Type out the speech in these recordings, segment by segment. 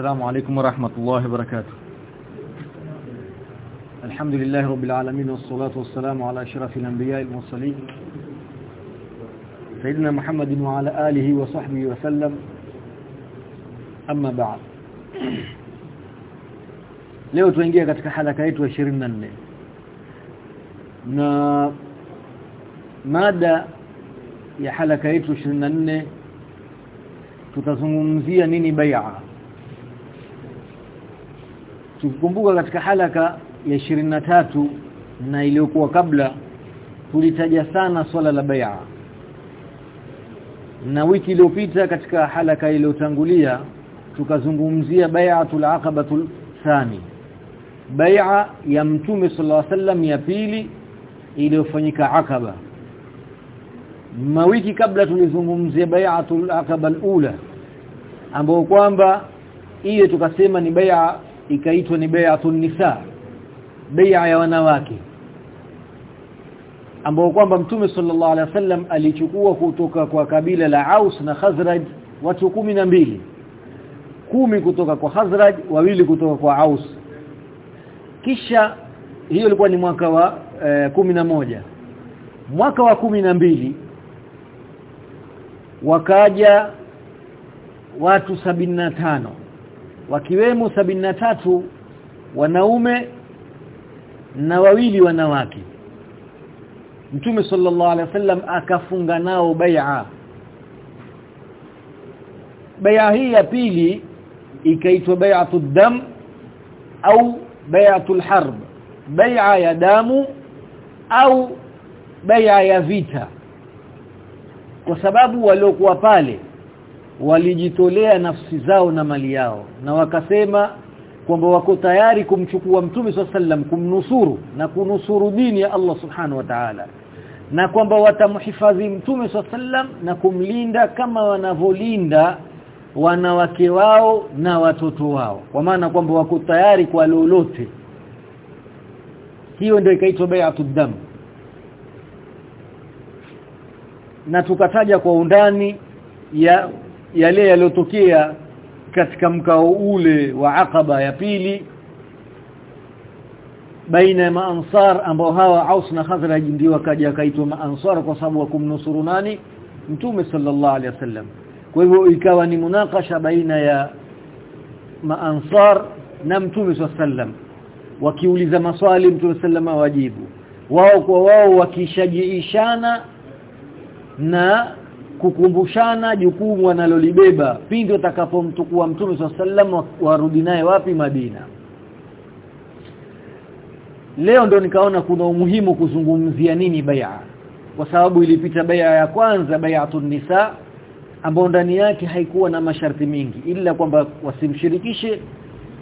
السلام عليكم ورحمة الله وبركاته. الحمد لله رب العالمين والصلاة والسلام على أشرف الأنبياء المرسلين. سيدنا محمد وعلى آله وصحبه وسلم. أما بعد. leo tuingia katika halaka yetu ya 24 na mada ya halaka yetu 24 tutazungumzia nini bai'a tukikumbuka katika halaka ya 23 na iliyokuwa kabla tulitaja sana swala la bai'a. Na wiki iliyopita katika halaka iliyotangulia tukazungumzia bai'atul aqabatul thani. Bai'a ya mtume sallallahu alaihi wasallam ya pili iliyofanyika akaba mawiki kabla tulizungumzia bai'atul aqaba alula ambao kwamba hiyo tukasema ni bai'a ikaitwa ni bai'atun nisa bai'a ya wanawake ambao kwamba mtume sallallahu alaihi wasallam alichukua kutoka kwa kabila la Aus na Khazraj watu kumi na mbili. Kumi kutoka kwa Khazraj wawili kutoka kwa Aus. Kisha hiyo ilikuwa ni mwaka wa e, moja. Mwaka wa kumi na mbili wakaja watu sabini na tano wakiwemo tatu wanaume na wawili wanawake. Mtume sallallahu alaihi wasallam akafunga nao bai'a. Bai'a hii ya pili ikaitwa bai'atud dam au baiatu harb bai'a ya damu au bai'a ya vita. Kwa sababu waliokuwa pale walijitolea nafsi zao na mali yao na wakasema kwamba wako tayari kumchukua mtume sallam kumnusuru na kunusuru dini ya Allah subhanahu wa ta'ala na kwamba watamhifadhi mtume sallam na kumlinda kama wanavolinda wanawake wao na watoto wao kwa maana kwamba wako tayari kwa lolote. Hiyo ndio ikaitwa bai'atud dam. Na tukataja kwa undani ya yale yaliyotokea katika mkao ule wa Aqaba ya pili baina ya maansar ambao hawa Aus na Khazraj ndio wakaja kaitwa maansar kwa sababu wa kumnusuru nani? Mtume sallallahu alaihi wasallam. Kwa hivyo ikawa ni munakasha baina ya maansar na Mtume sallam wakiuliza maswali Mtume sallam wajibu wao kwa wao wakishajiishana na kukumbushana jukumu analolibeba pindi utakapomtukua Mtume sallam warudi naye wapi? Madina. Leo ndo nikaona kuna umuhimu kuzungumzia nini bai'a. Kwa sababu ilipita bai'a ya kwanza bai'atun nisa ambayo ndani yake haikuwa na masharti mingi. Ila kwamba wasimshirikishe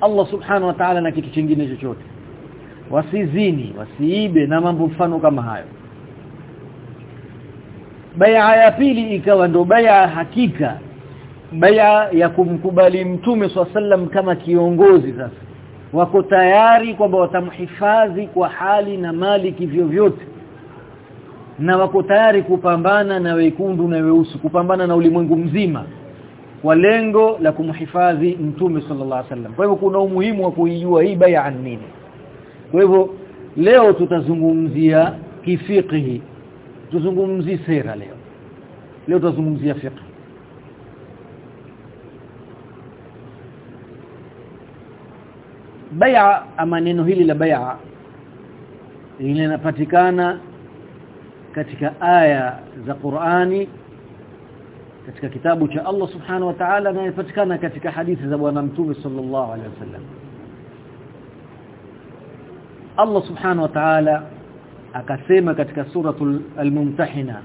Allah subhanahu wa ta'ala na kitu kingine chochote. Wasizini wasiibe na mambo mfano kama hayo bai'a ya pili ikawa ndo bai'a hakika. Bai'a ya kumkubali mtume sallam kama kiongozi sasa. Wako tayari kwamba watamhifadhi kwa hali na mali kivyo vyote na wako tayari kupambana na wekundu na weusi kupambana na ulimwengu mzima kwa lengo la kumhifadhi mtume sallallahu alaihi wasallam. Kwa hivyo kuna umuhimu wa kuijua hii bai'a nini. Kwa hivyo leo tutazungumzia kifiqhi tuzungumzie sera leo leo tutazungumzia fiqh bai'a ama neno hili la bai'a linapatikana katika aya za Qur'ani katika kitabu cha Allah subhanahu wa ta'ala na inapatikana katika hadithi za bwana mtume sallallahu alaihi wasallam Allah subhanahu wa ta'ala akasema katika suratul al-mumtahina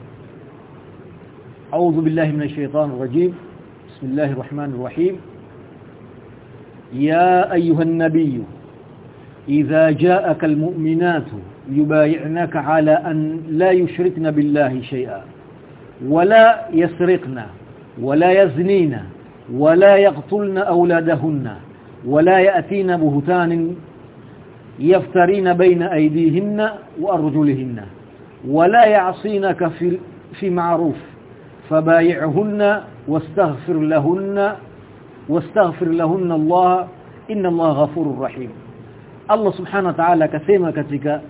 a'udhu billahi minash shaitanir rajim bismillahir rahmanir rahim يا أيها النبي إذا جاءك المؤمنات يبايعنك على أن لا يشركن بالله شيئا ولا يسرقن ولا يزنين ولا يقتلن أولادهن ولا يأتين بهتان يفترين بين أيديهن وأرجلهن ولا يعصينك في, في معروف فبايعهن واستغفر لهن wastaghfir lahunna Allah inna Allah ghafurur rahim Allah subhanahu wa ta'ala akasema katika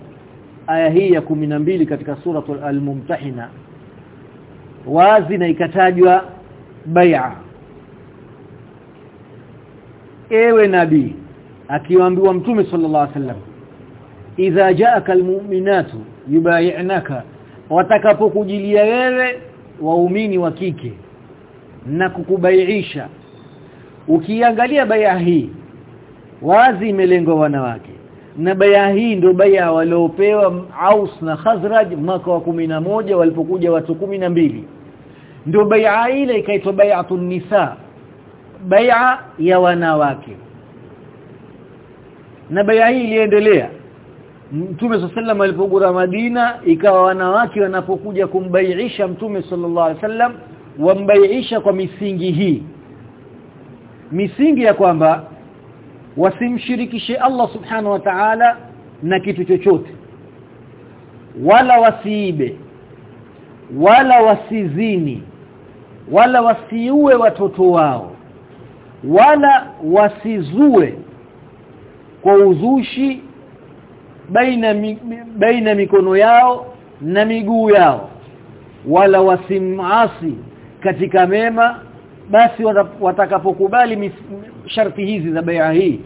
aya hii ya mbili katika suratul al-mumtahina wazi na ikatajwa bai'a ewe nabii akiwaambiwa mtume sallallahu alaihi wasallam idha ja'aka almu'minatu yubay'unaka watakapokujilia wewe waumini wa kike na kukubaiisha ukiangalia baya hii wazi imelengwa wanawake na baya hii ndio baya waliopewa Aus na Khazraj mwaka wa moja walipokuja watu mbili. Ndio baya ile ikaitwa bay'atun nisa baya ya wanawake na baya hii iliendelea. Mtume sallallahu alipogura Madina ikawa wanawake wanapokuja kumbaiisha Mtume sallallahu alaihi wasallam wambaiisha kwa misingi hii. Misingi ya kwamba wasimshirikishe Allah subhanahu wa ta'ala na kitu chochote. Wala wasiibe wala wasizini wala wasiue watoto wao wala wasizue kwa uzushi baina baina mikono yao na miguu yao. Wala wasimasi katika mema basi watakapokubali sharti hizi za bai'a hii.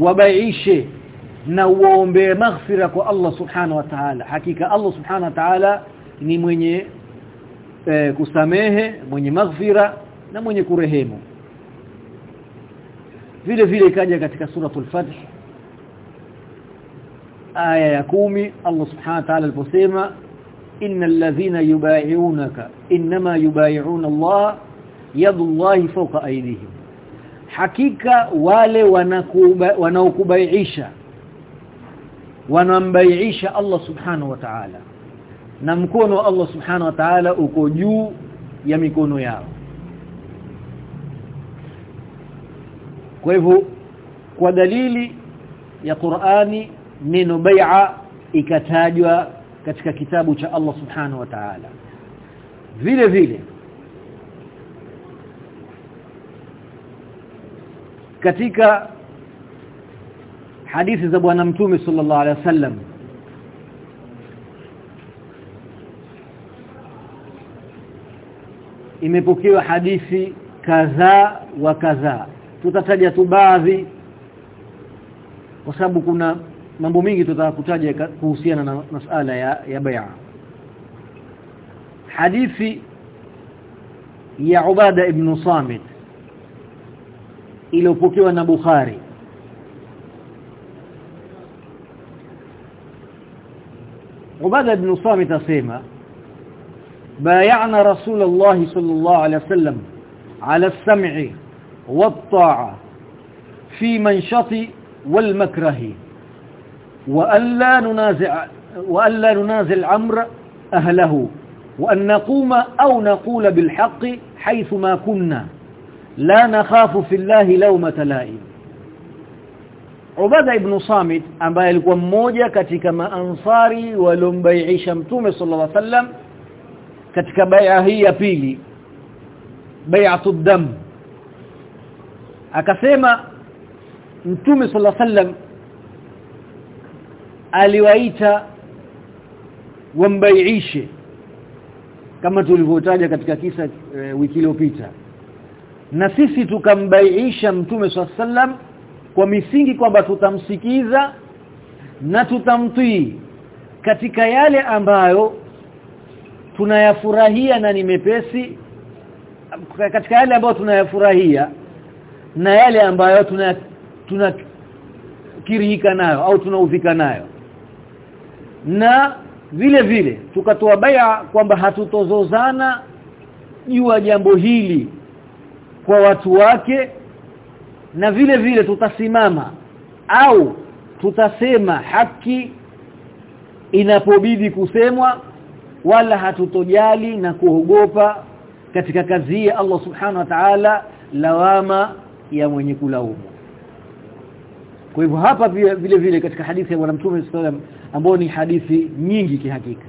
Wabaiishe na uombe maghfira kwa Allah subhanahu wa ta'ala. Hakika Allah subhana wa ta'ala ni mwenye e, kusamehe mwenye maghfira na mwenye kurehemu vile vile ikaja katika suratul fath aya ya kumi Allah subhanahu wa ta'ala aliposema innal ladhina yubai'unaka inma yubay'una Allah yadullahi fawqa aydihim. Hakika wale wanaokubaiisha wanambaiisha Allah subhanahu wa ta'ala. Na mkono wa Allah subhanahu wa ta'ala uko juu ya mikono yao kwa hivyo kwa dalili ya Qur'ani neno bai'a ikatajwa katika kitabu cha Allah subhanahu wa ta'ala. Vile vile katika hadithi za bwana mtume sallallahu alaihi wasallam imepokewa hadithi kadhaa wa kadhaa tutataja tu baadhi kwa sababu kuna mambo mingi tutakutaja kuhusiana na masala ya ya bai'a hadithi ya Ubada ibn Samit iliyopokewa na Bukhari Ubada ibn Samit asema بايعنا رسول الله صلى الله عليه وسلم على السمع والطاعة في منشط والمكره وألا ننازع وألا ننازع الأمر أهله وأن نقوم أو نقول بالحق حيث ما كنا. لا نخاف في الله لومة لائم. عبادة بن صامت أبا يلقون موجة كتك ما أنصاري ولم بيعي امتومي صلى الله عليه وسلم كتك بيعه هي بيلي بيعة الدم. Akasema Mtume sallallahu wasallam aliwaita wambaiishe kama tulivyotaja katika kisa e, wiki iliyopita. Na sisi tukambaiisha mtume sallam kwa misingi kwamba tutamsikiza na tutamtii katika yale ambayo tunayafurahia na ni mepesi katika yale ambayo tunayafurahia na yale ambayo tuna tuna kirihika nayo au tunaudhika nayo. Na vile vile tukatoa baya kwamba hatutozozana juu ya jambo hili kwa watu wake na vile vile tutasimama au tutasema haki inapobidi kusemwa wala hatutojali na kuogopa katika kazi ya Allah subhanahu wa ta'ala lawama ya mwenye kulaumu. Kwa hivyo hapa vile vile katika hadithi ya mtume sallam ambayo ni hadithi nyingi kihakika.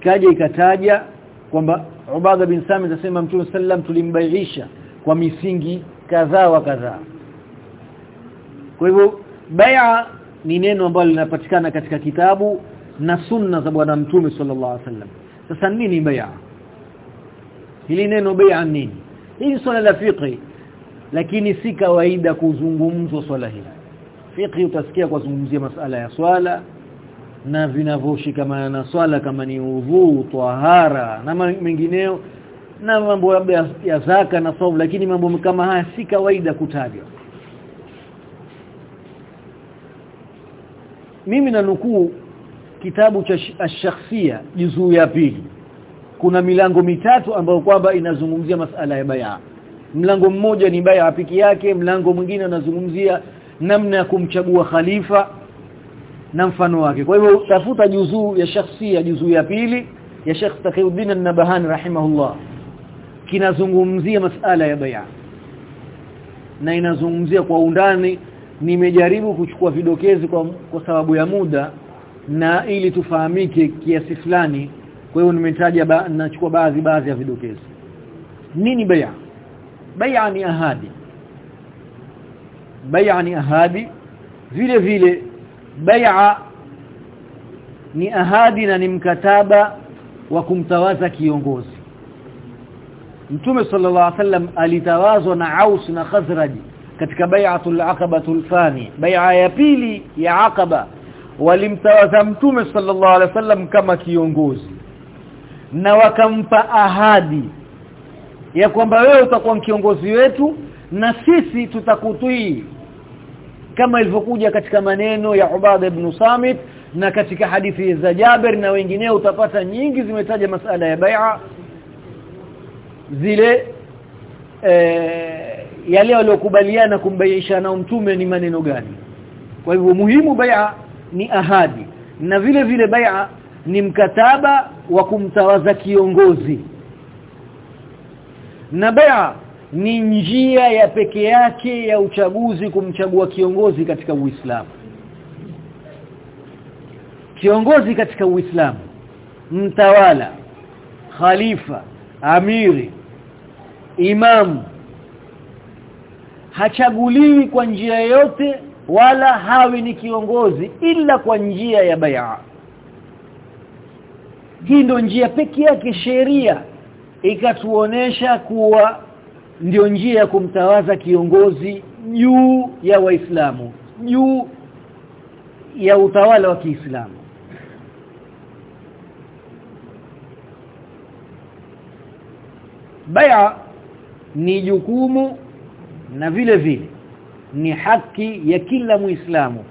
Ikaja ikataja kwamba Ubada bin Sami anasema mtume sallam tulimbaiisha kwa misingi kadhaa wa kadhaa. Kwa hivyo bai'a ni neno ambalo linapatikana katika kitabu na sunna za bwana mtume sallallahu alaihi wasallam. Sasa nini bai'a? Hili neno bai'a nini? Hili swala la fiqh lakini si kawaida kuzungumzwa swala hili. Fiqh utasikia kwa masala ya swala na vinavyoshikamana na swala kama ni udhu tahara na mengineo na mambo labda ya zaka na saum lakini mambo kama haya si kawaida kutajwa. Mimi na nukuu kitabu cha ash-shakhsia juzuu ya pili. Kuna milango mitatu ambayo kwamba inazungumzia masala ya bai'a mlango mmoja ni baya piki yake mlango mwingine unazungumzia namna ya kumchagua khalifa na mfano wake. Kwa hivyo tafuta juzuu ya shakhsia juzuu ya pili ya Sheikh Taqiyuddin An-Nabahani rahimahullah. Kinazungumzia masala ya bai'a na inazungumzia kwa undani nimejaribu kuchukua vidokezi kwa, kwa sababu ya muda na ili tufahamike kiasi fulani. Kwa hiyo nimetaja ba, nachukua baadhi baadhi ya vidokezi. Nini bai'a bai'a ni ahadi. Bai'a ni ahadi. Vile vile bai'a ni ahadi na ni mkataba wa kumtawaza kiongozi. Mtume sallallahu alaihi wasallam alitawazwa na Aus na Khazraj katika bai'atul aqabatul thani. Bai'a ya pili ya aqaba walimtawaza Mtume sallallahu alaihi wasallam kama kiongozi. Na wakampa ahadi ya kwamba wewe utakuwa kiongozi wetu na sisi tutakutii kama ilivyokuja katika maneno ya Ubada ibn Samit na katika hadithi za Jabir na wengineo utapata nyingi zimetaja masala ya bai'a. Zile e, yale waliokubaliana kumbaiisha na mtume ni maneno gani? Kwa hivyo muhimu bai'a ni ahadi. Na vile vile bai'a ni mkataba wa kumtawaza kiongozi na bea ni njia ya peke yake ya uchaguzi kumchagua kiongozi katika Uislamu. Kiongozi katika Uislamu mtawala khalifa amiri imamu hachaguliwi kwa njia yote wala hawi ni kiongozi ila kwa njia ya bai'a. Hii ndio njia pekee yake sheria ikatuonesha kuwa ndio njia ya kumtawaza kiongozi juu ya waislamu juu ya utawala wa Kiislamu. Baya ni jukumu na vile vile ni haki ya kila muislamu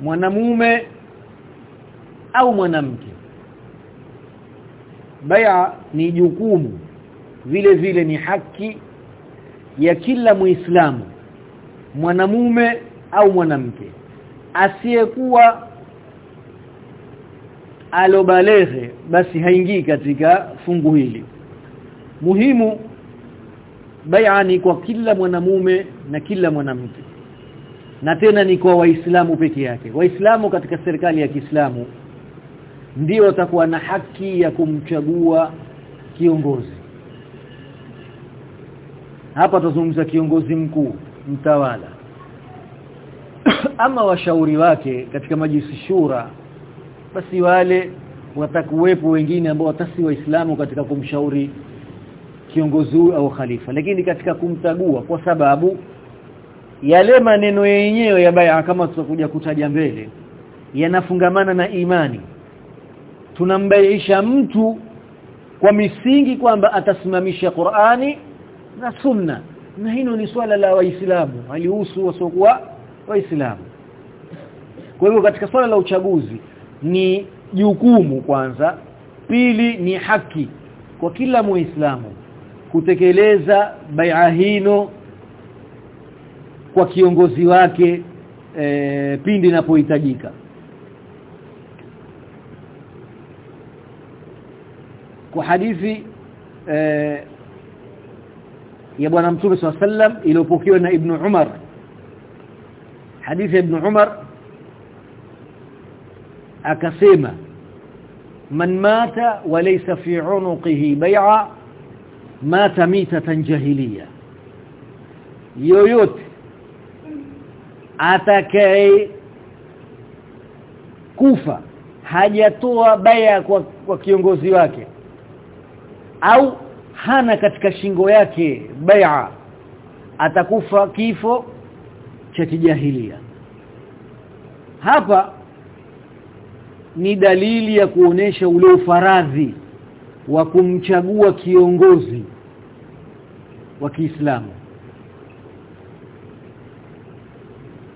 mwanamume au mwanamke bai'a ni jukumu. Vile vile ni haki ya kila muislamu mwanamume au mwanamke asiyekuwa alobaleghe basi haingii katika fungu hili. Muhimu bai'a ni kwa kila mwanamume na kila mwanamke. Na tena ni kwa waislamu peke yake. Waislamu katika serikali ya Kiislamu ndio watakuwa na haki ya kumchagua kiongozi. Hapa tuzungumza kiongozi mkuu mtawala. Ama washauri wake katika majlisi shura basi wale watakuwepo wengine ambao watasi waislamu katika kumshauri kiongozi huyu au khalifa. Lakini katika kumtagua kwa sababu yale maneno yenyewe ya baya kama tutakuja kutaja mbele yanafungamana na imani tunambaiisha mtu kwa misingi kwamba atasimamisha Qur'ani na Sunna. Na hilo ni swala la waislamu alihusu wasokuwa waislamu. Kwa hivyo katika swala la uchaguzi ni jukumu kwanza pili ni haki kwa kila muislamu kutekeleza bai'a hino kwa kiongozi wake e, pindi inapohitajika kwa hadithi eh, ya bwana mtume swalla sallam iliyopokewa na ibn Umar. Hadithi ya ibn Umar akasema man mata wa laysa fi unuqihi bay'a mata mitatan jahiliya. Yoyote atakaye kufa hajatoa baya kwa, kwa kiongozi wake au hana katika shingo yake bai'a atakufa kifo cha kijahilia. Hapa ni dalili ya kuonesha ule ufaradhi wa kumchagua kiongozi wa Kiislamu.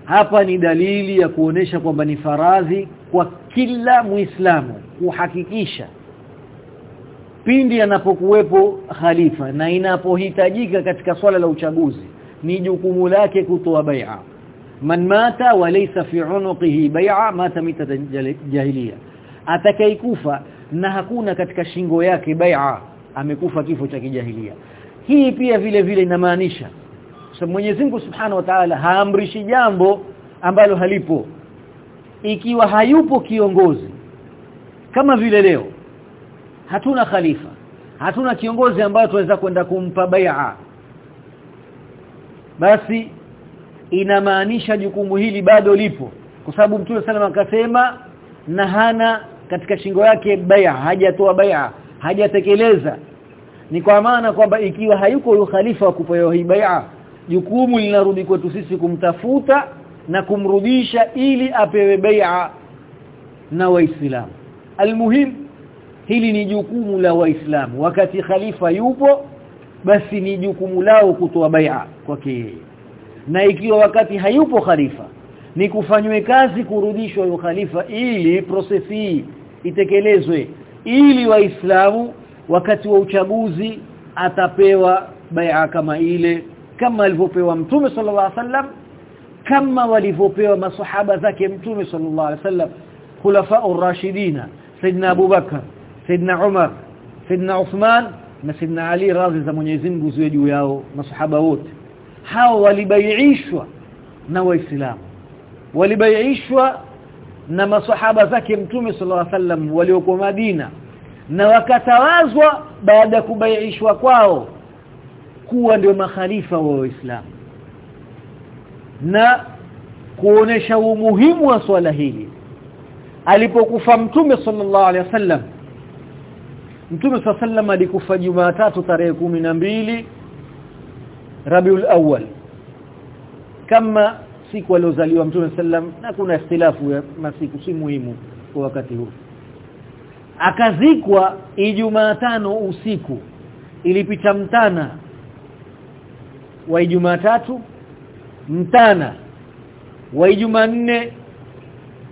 Hapa ni dalili ya kuonesha kwamba ni faradhi kwa kila muislamu kuhakikisha pindi anapokuwepo khalifa na inapohitajika katika swala la uchaguzi ni jukumu lake kutoa bai'a. Man mata wa laysa fi unuqihi bai'a mata mita jahiliya. Atakayekufa na hakuna katika shingo yake bai'a amekufa kifo cha kijahilia hii pia vile vile inamaanisha sababu Mwenyezi Mungu Subhanahu wa Ta'ala haamrishi jambo ambalo halipo. Ikiwa hayupo kiongozi kama vile leo hatuna khalifa. Hatuna kiongozi ambaye tunaweza kwenda kumpa bai'a. Basi inamaanisha jukumu hili bado lipo. Kwa sababu Mtume sana akasema na hana katika shingo yake bai'a hajatoa bai'a hajatekeleza. Ni kwa maana kwamba ikiwa hayuko yule khalifa wa kupewa hii bai'a jukumu linarudi kwetu sisi kumtafuta na kumrudisha ili apewe bai'a na waislamu. Almuhim hili ni jukumu la waislamu. Wakati khalifa yupo basi ni jukumu lao kutoa bai'a kwake na ikiwa wakati hayupo khalifa ni kufanywe kazi kurudishwa yule khalifa ili prosesi hii itekelezwe ili waislamu wakati wa uchaguzi atapewa bai'a kama ile kama alivyopewa mtume sallallahu alaihi wasallam kama walivyopewa masahaba zake mtume sallallahu alaihi wasallam khulafa ar-rashidina sayyidina Abu Bakar sayyidina Umar Saidna Uthman na Saidna Ali radhi za Mwenyezi Mungu ziwe juu yao masahaba wote. Hao walibaiishwa na waislamu walibaiishwa na masahaba zake mtume sallallahu alaihi wasallam waliokuwa Madina na wakatawazwa baada ya kubaiishwa kwao kuwa ndio makhalifa wa Uislamu na kuonesha umuhimu wa swala hili. Alipokufa mtume sallallahu alaihi wasallam mtume sallallahu alikufa Jumatatu tarehe mbili Rabiul Awwal. Kama siku aliozaliwa mtume sallam na kuna ikhtilafu ya masiku si muhimu kwa wakati huu. Akazikwa Ijumaa tano usiku ilipita mtana wa Ijumaa tatu mtana wa Ijumaa nne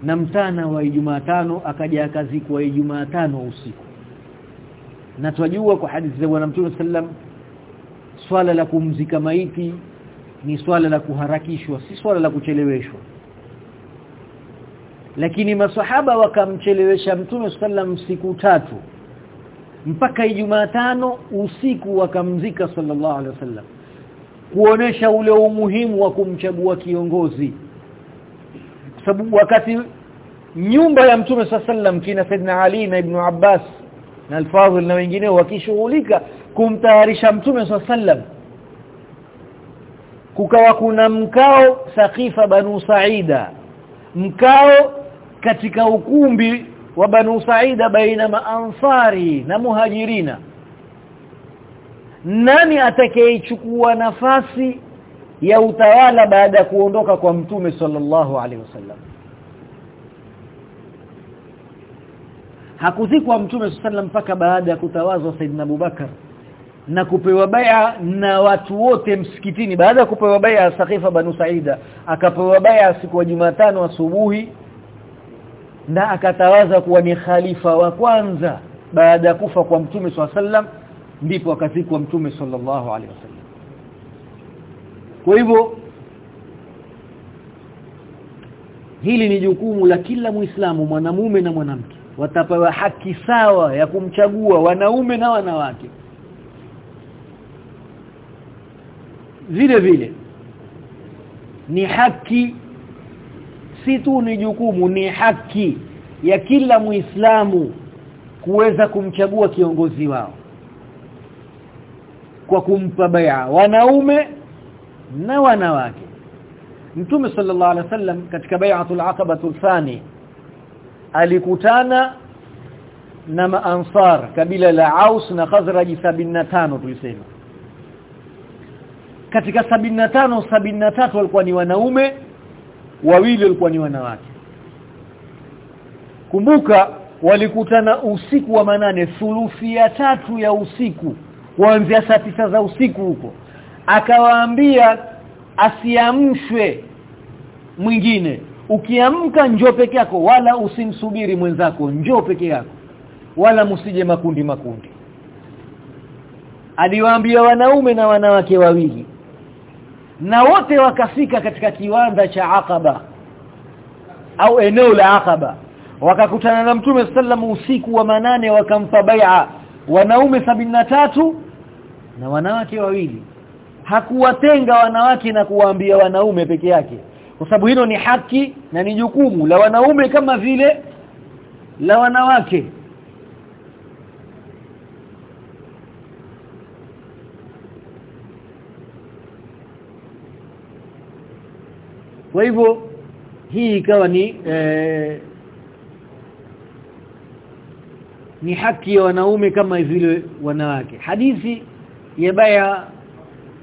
na mtana wa Ijumaa tano akaja akazikwa Ijumaa tano usiku na twajua kwa hadithi za bwana Mtume sallam swala la kumzika maiti ni swala la kuharakishwa si swala la kucheleweshwa. Lakini maswahaba wakamchelewesha Mtume sallam siku tatu. Mpaka Ijumaa tano usiku wakamzika sallallahu alaihi wasallam. Kuonesha ule umuhimu wa kumchagua kiongozi. Sababu wakati nyumba ya Mtume sallam kina Saidna Ali na Ibn Abbas na Al-Fadhil na wengineo wakishughulika kumtayarisha Mtume sallam kukawa kuna mkao Saqifa Banu Saida. Mkao katika ukumbi wa Banu Saida baina maansari na muhajirina. Nani atakayechukua nafasi ya utawala baada ya kuondoka kwa mtume sallallahu alaihi wasallam hakuzikwa mtume sallallahu mpaka baada ya kutawazwa Saidina Abubakar na kupewa baya na watu wote msikitini. Baada ya kupewa baya Sakifa Banu Saida akapewa baya siku ya Jumatano asubuhi na akatawaza kuwa ni khalifa wa kwanza. Baada ya kufa kwa mtume sallallahu ndipo akazikwa mtume sallallahu alaihi wasallam. Kwa hivyo hili ni jukumu la kila muislamu mwanamume na mwanamke watapewa haki sawa ya kumchagua wanaume na wanawake. Vile vile ni haki si tu ni jukumu ni haki ya kila muislamu kuweza kumchagua kiongozi wao kwa kumpa baya wanaume na wanawake. Mtume sallallahu alaihi wasallam katika bai'atul aqaba thani alikutana na maansar kabila la Aus na Khazraj 75 tulisema. Katika 75 73 walikuwa ni wanaume wawili walikuwa ni wanawake. Kumbuka walikutana usiku wa manane thuluthi ya tatu ya usiku kuanzia saa tisa za usiku huko. Akawaambia asiamshwe mwingine ukiamka njoo peke yako wala usimsubiri mwenzako njoo peke yako wala msije makundi makundi. Aliwaambia wanaume na wanawake wawili na wote wakafika katika kiwanda cha Aqaba au eneo la Aqaba. Wakakutana na Mtume sallamu usiku wa manane wakampa bai'a. Wanaume tatu na wanawake wawili. Hakuwatenga wanawake na kuwaambia wanaume peke yake kwa sababu hilo ni haki na ni jukumu la wanaume kama vile la wanawake. Kwa hivyo hii ikawa ni ee, ni haki ya wanaume kama vile wanawake. Hadithi ya baya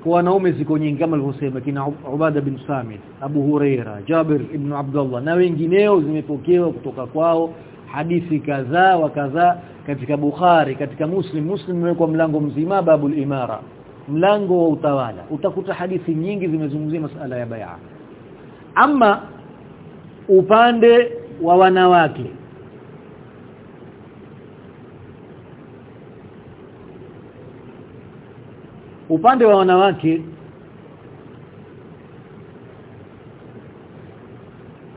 kwa wanaume ziko nyingi kama alivyosema kina Ubada bin Samit Abu Huraira Jabir ibn Abdullah na wengineo zimepokewa kutoka kwao hadithi kadhaa wa kadhaa katika Bukhari katika Muslim. Muslim imewekwa mlango mzima babul imara mlango wa utawala. Utakuta hadithi nyingi zimezungumzia masala ya bai'a ama upande wa wanawake upande wa wanawake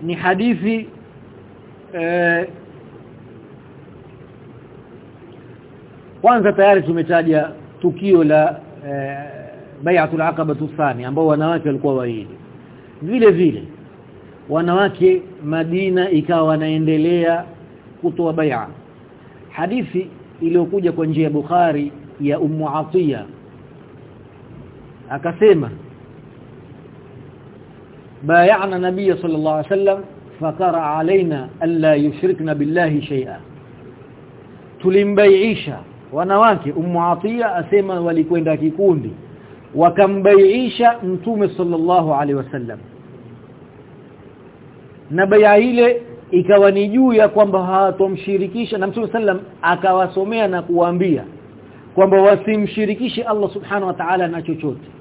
ni hadithi eh, kwanza tayari tumetaja tukio la eh, bai'atul aqaba thani ambao wanawake walikuwa wawili. Vile vile wanawake Madina ikawa wanaendelea kutoa bai'a. Hadithi iliyokuja kwa njia ya Bukhari ya Ummu Atiya akasema bayana nabii sallallahu alaihi wasallam fakara alaina alla yushrikna billahi shay'a. Tulimbaiisha wanawake ummu atiya asema walikwenda kikundi wakambaiisha mtume sallallahu alaihi wasallam. Na baya ile ikawa ni juu ya kwamba hawatomshirikisha na mtume sallam akawasomea na kuwaambia kwamba wasimshirikishe Allah subhanahu wa ta'ala na chochote.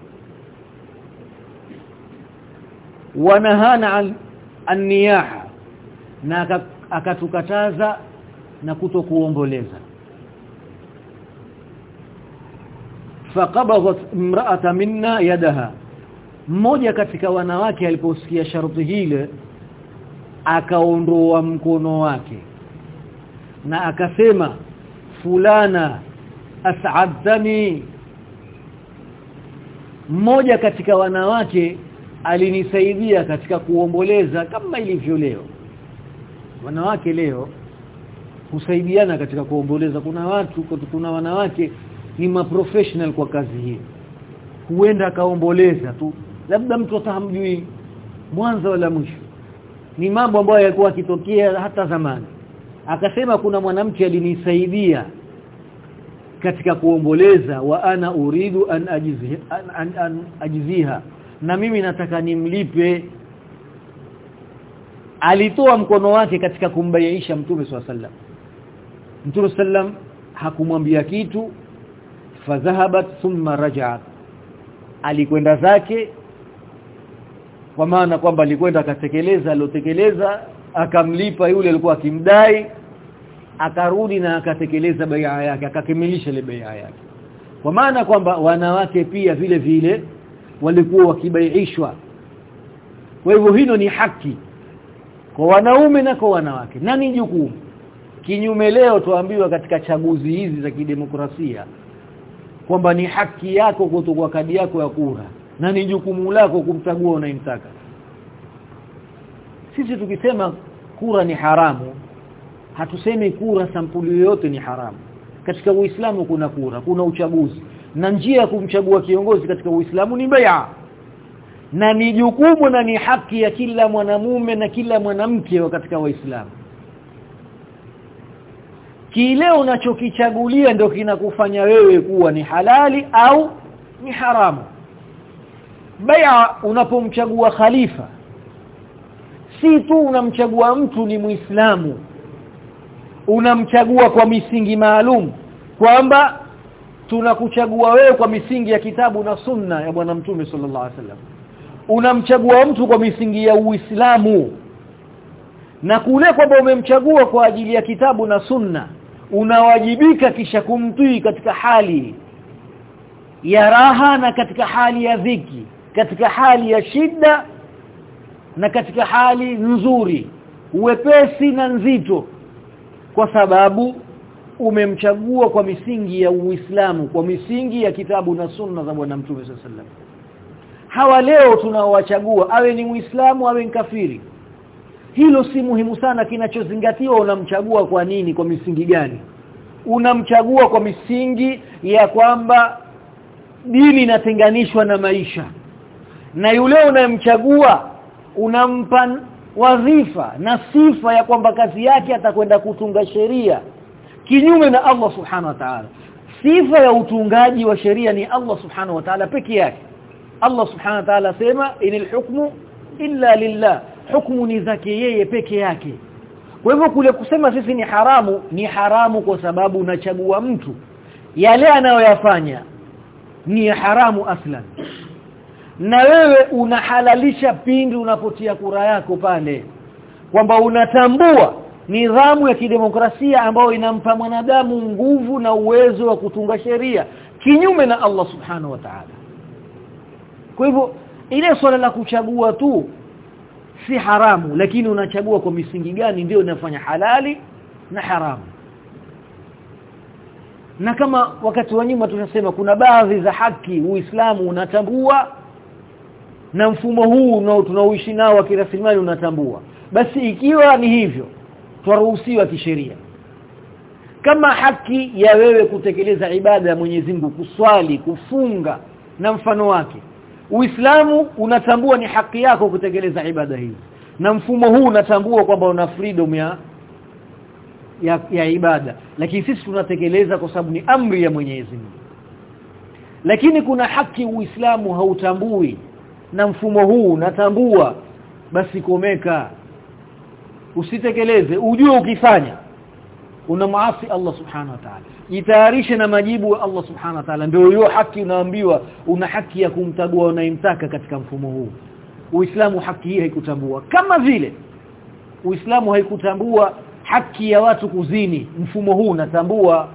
Wanahana an, an niyaha na akatukataza na kutokuomboleza. Faqabadhat imra'ata minna yadaha. Mmoja katika wanawake aliposikia sharti hile akaondoa mkono wake na akasema fulana as'adtani. Mmoja katika wanawake alinisaidia katika kuomboleza kama ilivyo leo. Wanawake leo husaidiana katika kuomboleza. Kuna watu kuna wanawake ni maprofessional kwa kazi hii. Huenda akaomboleza tu. Labda mtu atahamjui mwanzo wala mwisho. Ni mambo ambayo yalikuwa yakitokea hata zamani. Akasema kuna mwanamke alinisaidia katika kuomboleza wa ana uridu an an, an, an ajiziha na mimi nataka nimlipe. Alitoa mkono wake katika kumbayaisha mtume swalla sallam mtume sallam hakumwambia kitu. Fadhahabat thumma raja'at alikwenda zake kwa maana kwamba alikwenda akatekeleza aliotekeleza akamlipa yule alikuwa akimdai akarudi na akatekeleza bai'a yake akakamilisha ile bai'a yake. Kwa maana kwamba wanawake pia vile vile walikuwa wakibaiishwa. Kwa hivyo hilo ni haki kwa wanaume na kwa wanawake. Na ni jukumu kinyume leo tuambiwa katika chaguzi hizi za kidemokrasia kwamba ni haki yako kutokuwa kadi yako ya kura na ni jukumu lako kumchagua unayemtaka. Sisi tukisema kura ni haramu hatusemi kura sampuli yoyote ni haramu. Katika uislamu kuna kura kuna uchaguzi na njia ya kumchagua kiongozi katika uislamu ni bai'a na ni jukumu na ni haki ya kila mwanamume na kila mwanamke wa katika waislamu. Kile unachokichagulia ndio kinakufanya wewe kuwa ni halali au ni haramu. Bai'a unapomchagua khalifa. Si tu unamchagua mtu ni muislamu. Unamchagua kwa misingi maalum. Kwamba tunakuchagua wewe kwa misingi ya kitabu na sunna ya bwana mtume sallallahu alaihi wasallam. Unamchagua mtu kwa misingi ya Uislamu. Na kule kwamba umemchagua kwa ajili ya kitabu na sunna unawajibika kisha kumtii katika hali ya raha na katika hali ya dhiki katika hali ya shida na katika hali nzuri uwepesi na nzito. Kwa sababu umemchagua kwa misingi ya Uislamu kwa misingi ya kitabu na sunna za bwana mtume sallallahu hawa leo tunaowachagua awe ni muislamu awe ni kafiri. Hilo si muhimu sana kinachozingatiwa unamchagua kwa nini kwa misingi gani? Unamchagua kwa misingi ya kwamba dini inatenganishwa na maisha. Na yule unayemchagua unampa wadhifa na sifa ya kwamba kazi yake atakwenda kutunga sheria kinyume na Allah subhanahu wa ta'ala. Sifa ya utungaji wa sheria ni Allah subhanahu wa ta'ala peke yake. Allah subhanahu wa ta'ala sema inil hukmu illa lillah. Hukmu ni zake yeye peke yake. Kwa hivyo kule kusema sisi ni haramu ni haramu kwa sababu unachagua mtu. Yale anayoyafanya ni haramu aslan. Na wewe unahalalisha pindi unapotia kura yako pale. Kwamba unatambua nidhamu ya kidemokrasia ambayo inampa mwanadamu nguvu na uwezo wa kutunga sheria kinyume na Allah subhanahu wa ta'ala. Kwa hivyo ile swala la kuchagua tu si haramu lakini unachagua kwa misingi gani ndio inafanya halali na haramu. Na kama wakati wa nyuma tunasema kuna baadhi za haki Uislamu unatambua na mfumo huu na tunaoishi nao wa unatambua. Basi ikiwa ni hivyo twaruhusiwa kisheria. Kama haki ya wewe kutekeleza ibada ya Mwenyezi Mungu kuswali kufunga na mfano wake Uislamu unatambua ni haki yako kutekeleza ibada hizi. Na mfumo huu unatambua kwamba una freedom ya ya, ya ibada. Lakini sisi tunatekeleza kwa sababu ni amri ya Mwenyezi Mungu. Lakini kuna haki Uislamu hautambui. Na mfumo huu unatambua basi komeka usitekeleze. Ujue ukifanya. Una maasi Allah subhanahu wa ta'ala. Jitayarishe na majibu ya Allah subhanahu wa ta'ala. Ndio hiyo haki unaambiwa una haki ya kumtagua unayemtaka katika mfumo huu. Uislamu haki hii haikutambua. Kama vile Uislamu haikutambua haki ya watu kuzini. Mfumo huu unatambua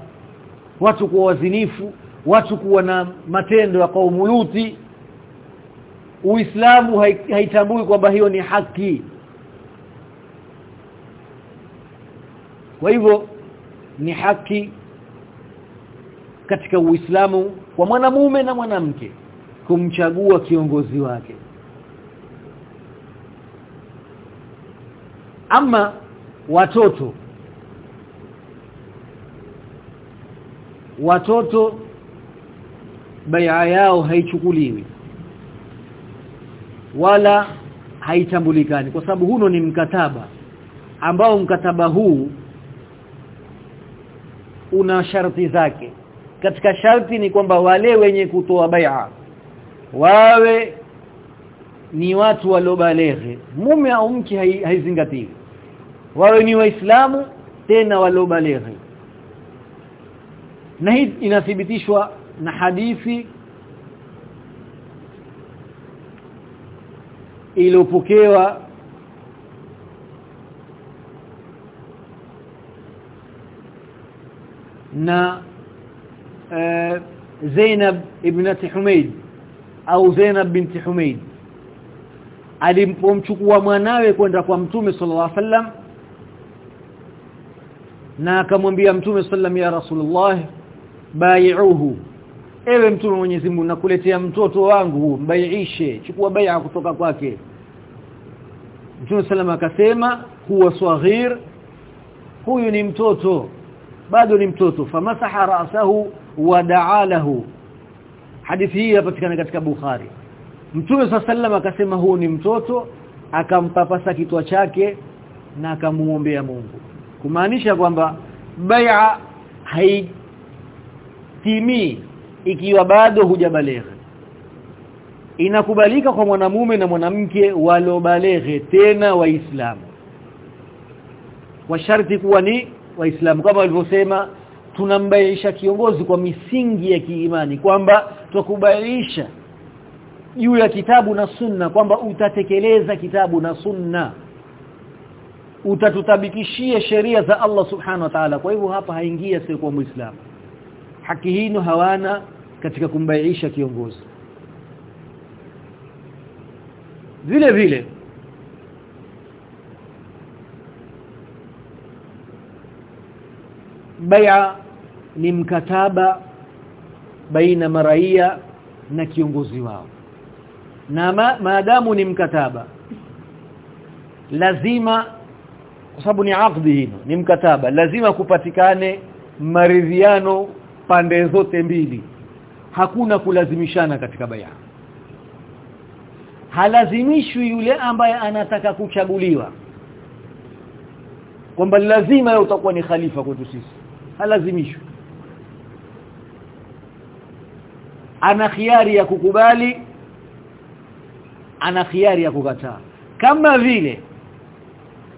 watu kuwa wazinifu watu kuwa na matendo ya kaumuluti Uislamu haitambui kwamba hiyo ni haki kwa hivyo ni haki katika Uislamu kwa mwanamume na mwanamke kumchagua kiongozi wake. Ama watoto. Watoto bai'a yao haichukuliwi. Wala haitambulikani. Kwa sababu huno ni mkataba. Ambao mkataba huu una sharti zake. Katika sharti ni kwamba wale wenye kutoa bai'a wawe ni watu walobalehe mume au mke haizingatii wawe ni waislamu tena walobalehe na hii inathibitishwa na hadithi iliyopokewa na uh, Zainab ibnati Humaid au Zainab binti Humaid alimpomchukua mwanawe kwenda kwa mtume sallallahu alaihi wasallam na akamwambia mtume sallam ya rasulullah bai'uhu. Ewe mtume Mwenyezi Mungu nakuletea mtoto wangu mbaiishe chukua bai'a kutoka kwake. Mtume sallam akasema huwa swaghir huyu ni mtoto bado ni mtoto. Famasaha ra'sahu wa da'alahu hadithi hii inapatikana katika Bukhari. Mtume sallam akasema huu ni mtoto akampapasa kitwa chake na akamuombea Mungu. Kumaanisha kwamba bai'a haitimii ikiwa bado hujabaleghe. Inakubalika kwa mwanamume na mwanamke walobaleghe tena waislamu. Kwa sharti kuwa ni waislamu. Kama walivyosema tunambaisha kiongozi kwa misingi ya kiimani kwamba tukubainisha juu ya kitabu na sunna kwamba utatekeleza kitabu na sunna. Utatutabikishia sheria za Allah subhanahu wa ta'ala. Kwa hivyo hapa haingia sio kwa muislamu. Haki hino hawana katika kumbaiisha kiongozi. Vile vile bai'a ni mkataba baina maraia na kiongozi wao. Na ma, maadamu ni mkataba lazima kwa sababu ni akdi hino ni mkataba lazima kupatikane maridhiano pande zote mbili. Hakuna kulazimishana katika baya. Halazimishwi yule ambaye anataka kuchaguliwa kwamba lazima utakuwa ni khalifa kwetu sisi halazimishwi. Ana khiari ya kukubali ana khiari ya kukataa. Kama vile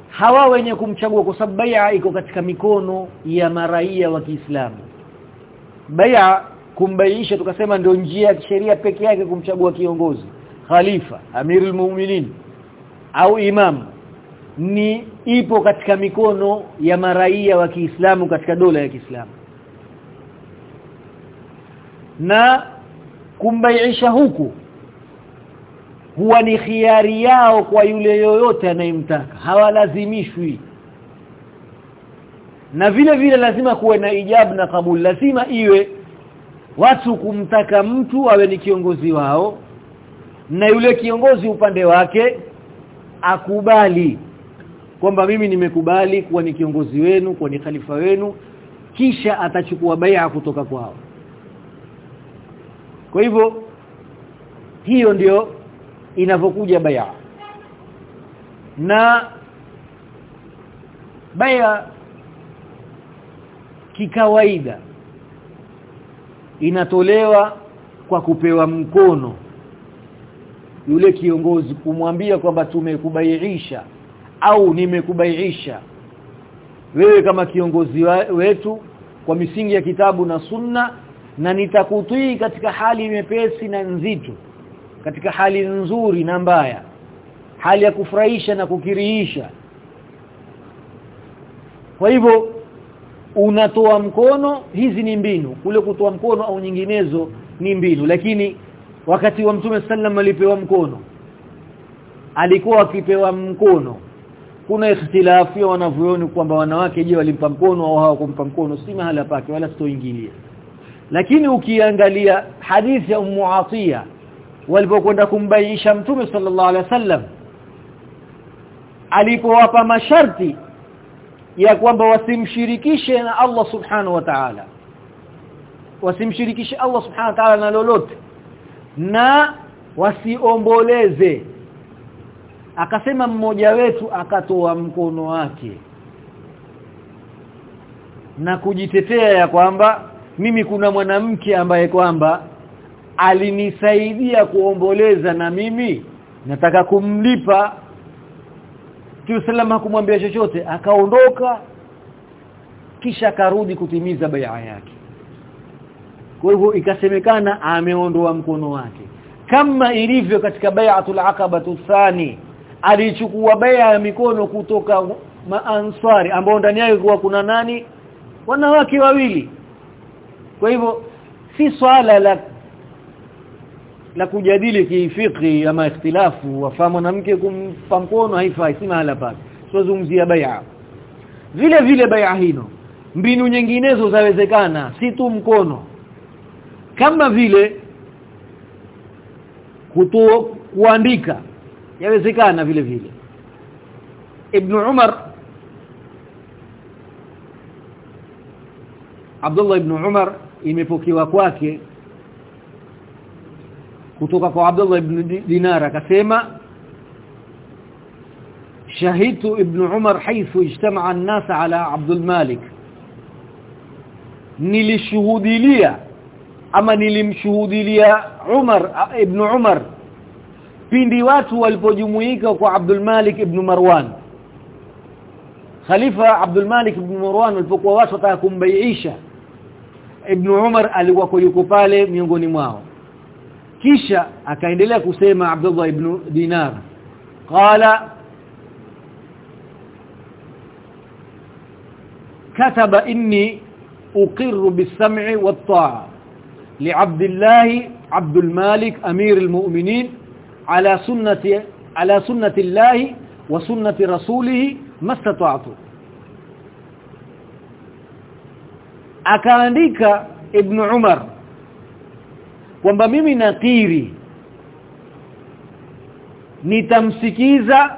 hawa wenye kumchagua kwa sababu bai'a iko katika mikono ya maraia wa Kiislamu. Bai'a kumbaiisha tukasema ndio njia ya sheria peke yake kumchagua kiongozi. Khalifa amirul mu'minin au imam ni ipo katika mikono ya maraia wa Kiislamu katika dola ya Kiislamu. Na kumbaiisha huku huwa ni khiari yao kwa yule yoyote anayemtaka. Hawalazimishwi. Na vile vile lazima kuwe na ijab na kabul. Lazima iwe watu kumtaka mtu awe ni kiongozi wao na yule kiongozi upande wake akubali kwamba mimi nimekubali kuwa ni kiongozi wenu kuwa ni khalifa wenu kisha atachukua bai'a kutoka kwao. Kwa hivyo hiyo ndiyo inavyokuja bai'a. Na bai'a kikawaida inatolewa kwa kupewa mkono yule kiongozi kumwambia kwamba tumekubaiisha au nimekubaiisha wewe kama kiongozi wetu kwa misingi ya kitabu na sunna na nitakutii katika hali mepesi na nzito katika hali nzuri na mbaya hali ya kufurahisha na kukirihisha. Kwa hivyo unatoa mkono hizi ni mbinu. Kule kutoa mkono au nyinginezo ni mbinu. Lakini wakati wa mtume sallam alipewa mkono alikuwa akipewa mkono kuna ikhtilafu ya wanavyoni kwamba wanawake je walimpa mkono au hawakumpa mkono? Si mahala pake wala sitoingilia. Lakini ukiangalia hadithi ya Ummu Atiya walipokwenda kumbaisha mtume sallallahu alaihi wasallam alipowapa masharti ya kwamba wasimshirikishe na Allah subhanahu wa ta'ala. Wasimshirikishe Allah subhanahu wa ta'ala na lolote. Na wasiomboleze akasema mmoja wetu akatoa mkono wake. Na kujitetea ya kwamba mimi kuna mwanamke ambaye kwamba alinisaidia kuomboleza na mimi. Nataka kumlipa. Tusalama kumwambia chochote. Akaondoka. Kisha akarudi kutimiza bai'a yake. Kwa hivyo ikasemekana ameondoa mkono wake. Kama ilivyo katika bai'atul aqaba thani alichukua baya ya mikono kutoka maansari ambao ndani yake kuwa kuna nani? Wanawake wawili. Kwa hivyo si swala la la kujadili kiifiki ama ikhtilafu wafa mwanamke kumpa mkono haifai si mahala pake. Tuzungumzia bai'a vile vile bai'a hino mbinu nyinginezo zawezekana si tu mkono. Kama vile kuto kuandika yawezekana vile vile Ibn Umar Abdullah ibn Umar imepokewa kwake kutoka kwa Abdullah ibn Dinar akasema shahidtu ibn Umar haythu ijtama'a an-nas ala Abdul Malik nilishuhudilia ama nilimshuhudilia Umar ibn Umar pindi watu walipojumuika kwa Abdul Malik ibn Marwan Khalifa Abdul Malik ibn Marwan walipokuwa watu wataka kumbaiisha Ibn Umar alikuwa yuko pale miongoni mwao kisha akaendelea kusema Abdullah ibn Dinar qala كتب إني أقر بالسمع والطاعة لعبد الله عبد المالك أمير المؤمنين ala sunnati ala sunnati llahi wa sunnati rasulih mastata'tu akaandika ibn Umar kwamba mimi nakiri nitamsikiza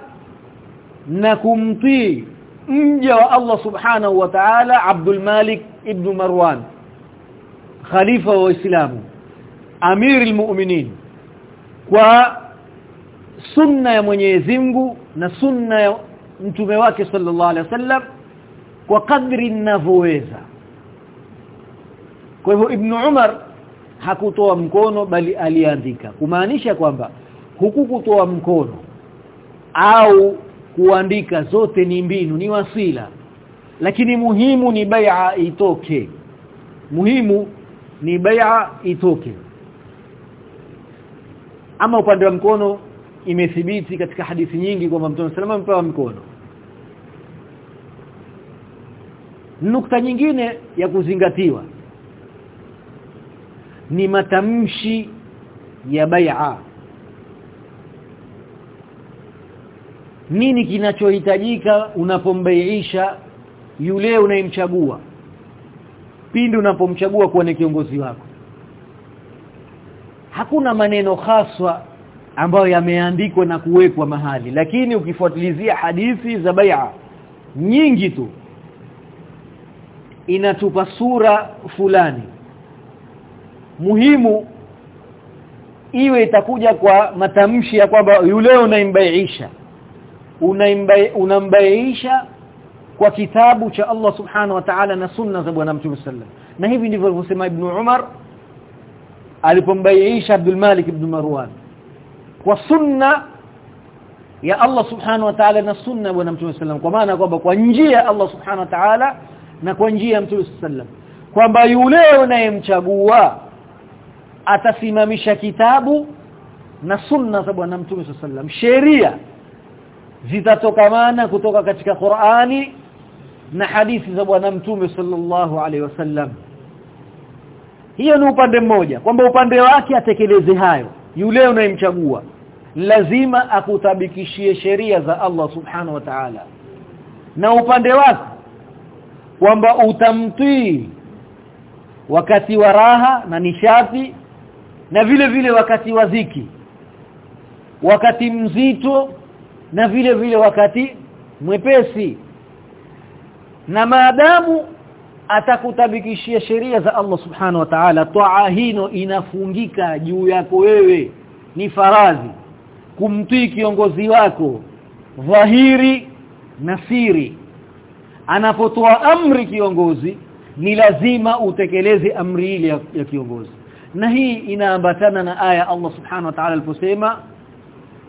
na kumtii mja wa Allah subhanahu wa ta'ala Abdul Malik ibn Marwan khalifa wa Uislamu amiri almu'minin kwa sunna ya Mwenyezi Mungu na sunna ya mtume wake sallallahu alaihi wasallam kwa kadri ninavyoweza. Kwa hivyo Ibn Umar hakutoa mkono bali aliandika. Kumaanisha kwamba hukukutoa mkono au kuandika zote ni mbinu ni wasila. Lakini muhimu ni bai'a itoke. Muhimu ni bai'a itoke. Ama upande wa mkono imethibiti katika hadithi nyingi kwamba Mtume salama amepewa mkono nukta nyingine ya kuzingatiwa ni matamshi ya bai'a. Nini kinachohitajika unapombaiisha yule unayemchagua? Pindi unapomchagua kuwa ni kiongozi wako. Hakuna maneno haswa ambayo yameandikwa na kuwekwa mahali. Lakini ukifuatilizia hadithi za bai'a nyingi tu inatupa sura fulani. Muhimu iwe itakuja kwa matamshi ya kwamba yule unaimbaiisha unambaiisha kwa kitabu cha Allah subhanahu wa ta'ala na sunna za bwana mtume sallam. Na hivi ndivyo alivyosema ibn Umar alipombaiisha Abdul Malik ibn Marwan kwa sunna ya Allah subhanahu wa ta'ala na sunna bwana mtume sallam. Kwa maana kwamba kwa njia ya Allah subhanahu wa ta'ala na kwa njia ya mtume sallam. Kwamba yule unayemchagua atasimamisha kitabu na sunna za bwana mtume sallam. Sheria zitatokamana kutoka katika Qur'ani na hadithi za bwana mtume sallallahu alaihi wasallam hiyo ni upande mmoja kwamba upande wake atekeleze hayo yule unayemchagua lazima akutabikishie sheria za Allah subhanahu wa ta'ala. Na upande wako kwamba utamtii wakati wa raha na nishati na vile vile wakati wa ziki wakati mzito na vile vile wakati mwepesi. Na maadamu atakutabikishia sheria za Allah subhanahu wa ta'ala toa hino inafungika juu yako wewe ni faradhi kumtii kiongozi wako dhahiri na siri. Anapotoa amri kiongozi ni lazima utekeleze amri ile ya, kiongozi. Na hii inaambatana na aya Allah subhanahu wa ta'ala aliposema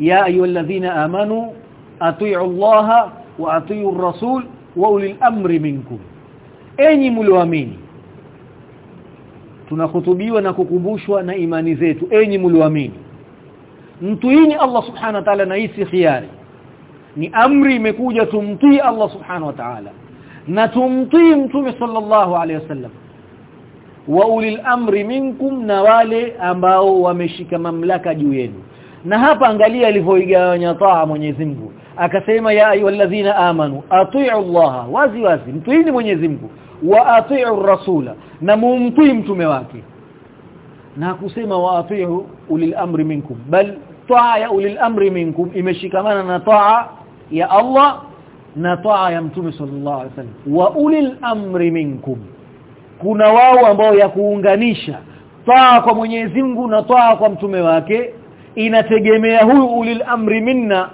ya ayyuhalladhina amanu atii'u Allah wa atii'u ar-rasul wa ulil amri minkum. Enyi mlioamini tunakutubiwa na kukumbushwa na imani zetu. Enyi mlioamini mtuini Allah subhanahu wa ta'ala na khiari. Ni amri imekuja tumtii Allah subhanahu wa ta'ala. Na tumtii mtume sallallahu alayhi wasallam wa ulil amri minkum na wale ambao wameshika mamlaka juu yenu. Na hapa angalia alivyoigawanya taa Mwenyezi Mungu. Akasema ya ayyuhalladhina amanu atii'u Allah wazi wazi. Mtuini Mwenyezi Mungu. Wa atii'u rasula. Na mumtii mtume wake. Na kusema wa atii'u ulil amri minkum. Bal taa ya ulil amri minkum imeshikamana na taa ya Allah na taa ya mtume sallallahu alaihi wasallam. Wa ulil amri minkum kuna wao ambao ya kuunganisha taa kwa Mwenyezi Mungu na taa kwa mtume wake. Inategemea huyu ulil amri minna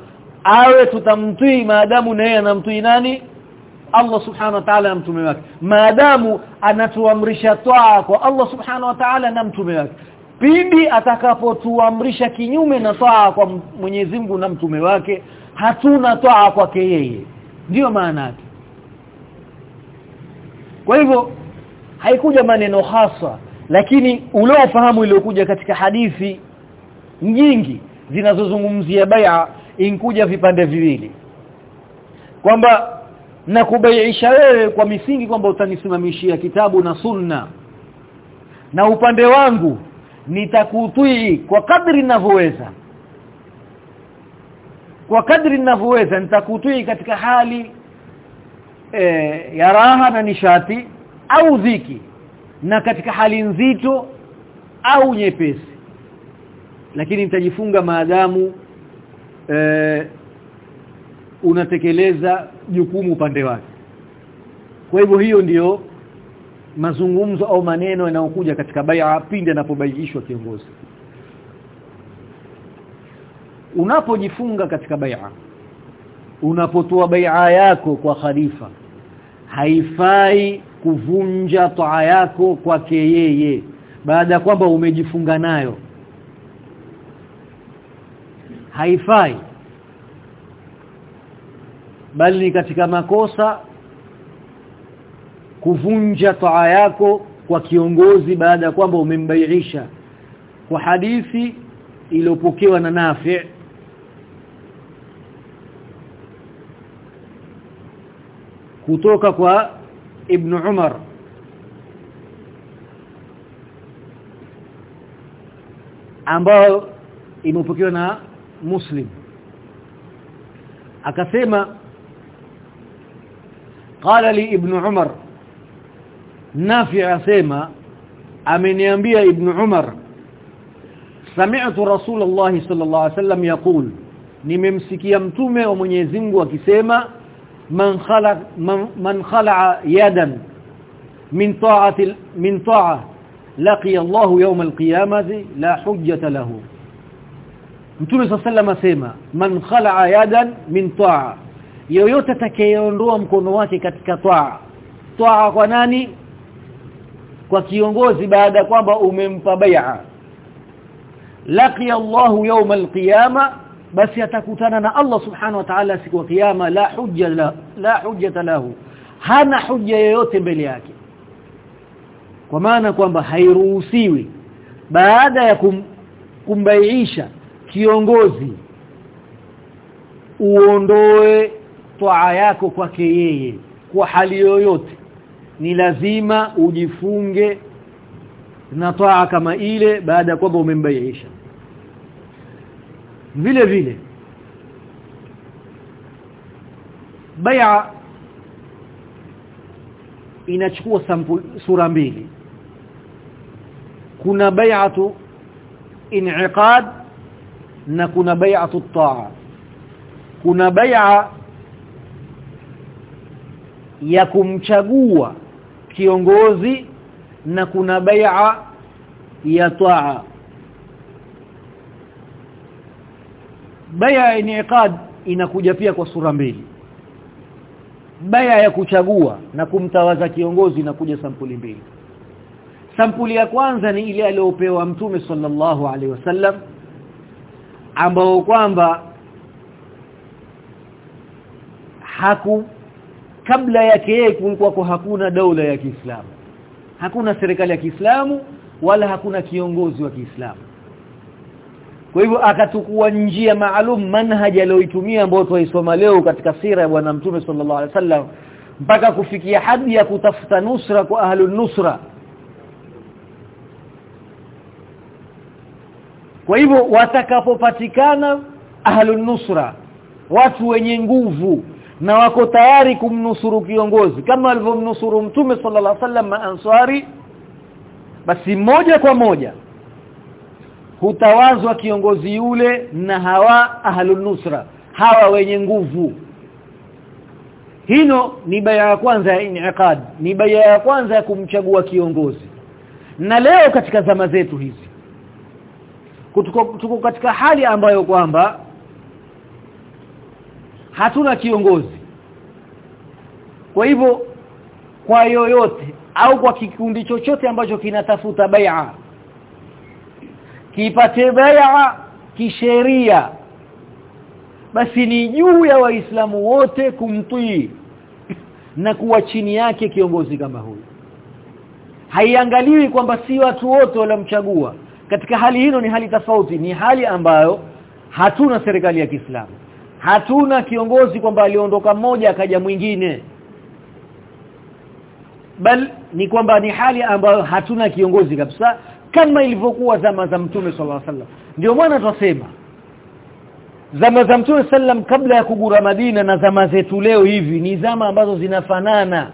awe tutamtii maadamu na yeye anamtii nani? Allah subhanahu wa ta'ala na mtume wake. Maadamu anatuamrisha taa kwa Allah subhanahu wa ta'ala na mtume wake pindi atakapotuamrisha kinyume na taa kwa Mwenyezi Mungu na mtume wake hatuna taa kwake yeye. Ndiyo maana yake. Kwa hivyo haikuja maneno haswa lakini ule ufahamu uliokuja katika hadithi nyingi zinazozungumzia bai'a inkuja vipande viwili. Kwamba na kubaiisha wewe kwa misingi kwamba utanisimamishia kitabu na sunna. Na upande wangu nitakutii kwa kadri ninavyoweza. Kwa kadri ninavyoweza nitakutii katika hali e, ya raha na nishati au dhiki na katika hali nzito au nyepesi. Lakini nitajifunga maadamu e, unatekeleza jukumu upande wake. Kwa hivyo hiyo ndiyo mazungumzo au maneno yanayokuja katika bai'a pindi anapobaiishwa kiongozi. Unapojifunga katika bai'a unapotoa bai'a yako kwa khalifa haifai kuvunja toa yako kwake yeye baada ya kwamba umejifunga nayo. Haifai. Bali ni katika makosa kuvunja toa yako kwa kiongozi baada ya kwamba umembaiisha kwa hadithi iliyopokewa na Nafi' kutoka kwa Ibn Umar ambao imepokewa na Muslim akasema قال لي ابن عمر Nafi asema ameniambia Ibn Umar Sami'tu Rasulullah sallallahu alaihi wasallam yaqul nimemsikia mtume wa Mwenyezi Mungu akisema man khala man, man khala yadan min ta'ati min ta'a laqiya Allah yawm al-qiyamati la hujjata lahu. Mtume sallallahu asema man khala yadan min ta'a yoyote atakayeondoa mkono wake katika ta'a. Ta'a kwa nani? Kwa kiongozi baada kwamba umempa bai'a. Laqiya Allahu yawm al-qiyama basi atakutana na Allah subhanahu wa ta'ala siku ya kiyama la hujja la, la hujjata lahu. Hana hujja yoyote mbele yake. Kwa maana kwamba hairuhusiwi. Baada ya kum, kumbaiisha kiongozi uondoe toa yako kwake yeye kwa hali yoyote ni lazima ujifunge na toa kama ile baada ya kwamba umembaiisha vile vile baya inachukua sura mbili. Kuna bai'atu in'iqad na kuna bai'atu taa. Kuna bai'a ya kumchagua kiongozi na kuna bai'a ya taa bai'a ni iqad inakuja pia kwa sura mbili. Bai'a ya kuchagua na kumtawaza kiongozi inakuja sampuli mbili. Sampuli ya kwanza ni ile aliyopewa mtume sallallahu alaihi wasallam ambao kwamba haku kabla yake yeye kulikuwa hakuna daula ya Kiislamu. Hakuna serikali ya Kiislamu wala hakuna kiongozi wa Kiislamu. Kwa hivyo akatukua njia maalum manhaji aliyoitumia ambayo tuisoma leo katika sira ya bwana mtume sallallahu alaihi wasallam mpaka kufikia hadi ya kutafuta nusra kwa ahlun nusra. Kwa hivyo watakapopatikana ahlun nusra watu wenye nguvu na wako tayari kumnusuru kiongozi. Kama walivyomnusuru mtume sallallahu alaihi wasallam ansari basi moja kwa moja hutawazwa kiongozi yule na hawa ahlun nusra hawa wenye nguvu. Hino ni baya ya kwanza ya inqad ni baya ya kwanza ya kumchagua kiongozi. Na leo katika zama zetu hizi tuko katika hali ambayo kwamba hatuna kiongozi. Kwa hivyo kwa yoyote au kwa kikundi chochote ambacho kinatafuta bai'a kipate bai'a kisheria basi ni juu ya waislamu wote kumtii na kuwa chini yake kiongozi kama huyu. Haiangaliwi kwamba si watu wote walomchagua katika hali hilo ni hali tofauti ni hali ambayo hatuna serikali ya Kiislamu hatuna kiongozi kwamba aliondoka mmoja akaja mwingine. Bal ni kwamba ni hali ambayo hatuna kiongozi kabisa kama ilivyokuwa zama za mtume sallallahu alaihi wasallam. Ndio maana tunasema zama za mtume sallam kabla ya kugura Madina na zama zetu leo hivi ni zama ambazo zinafanana.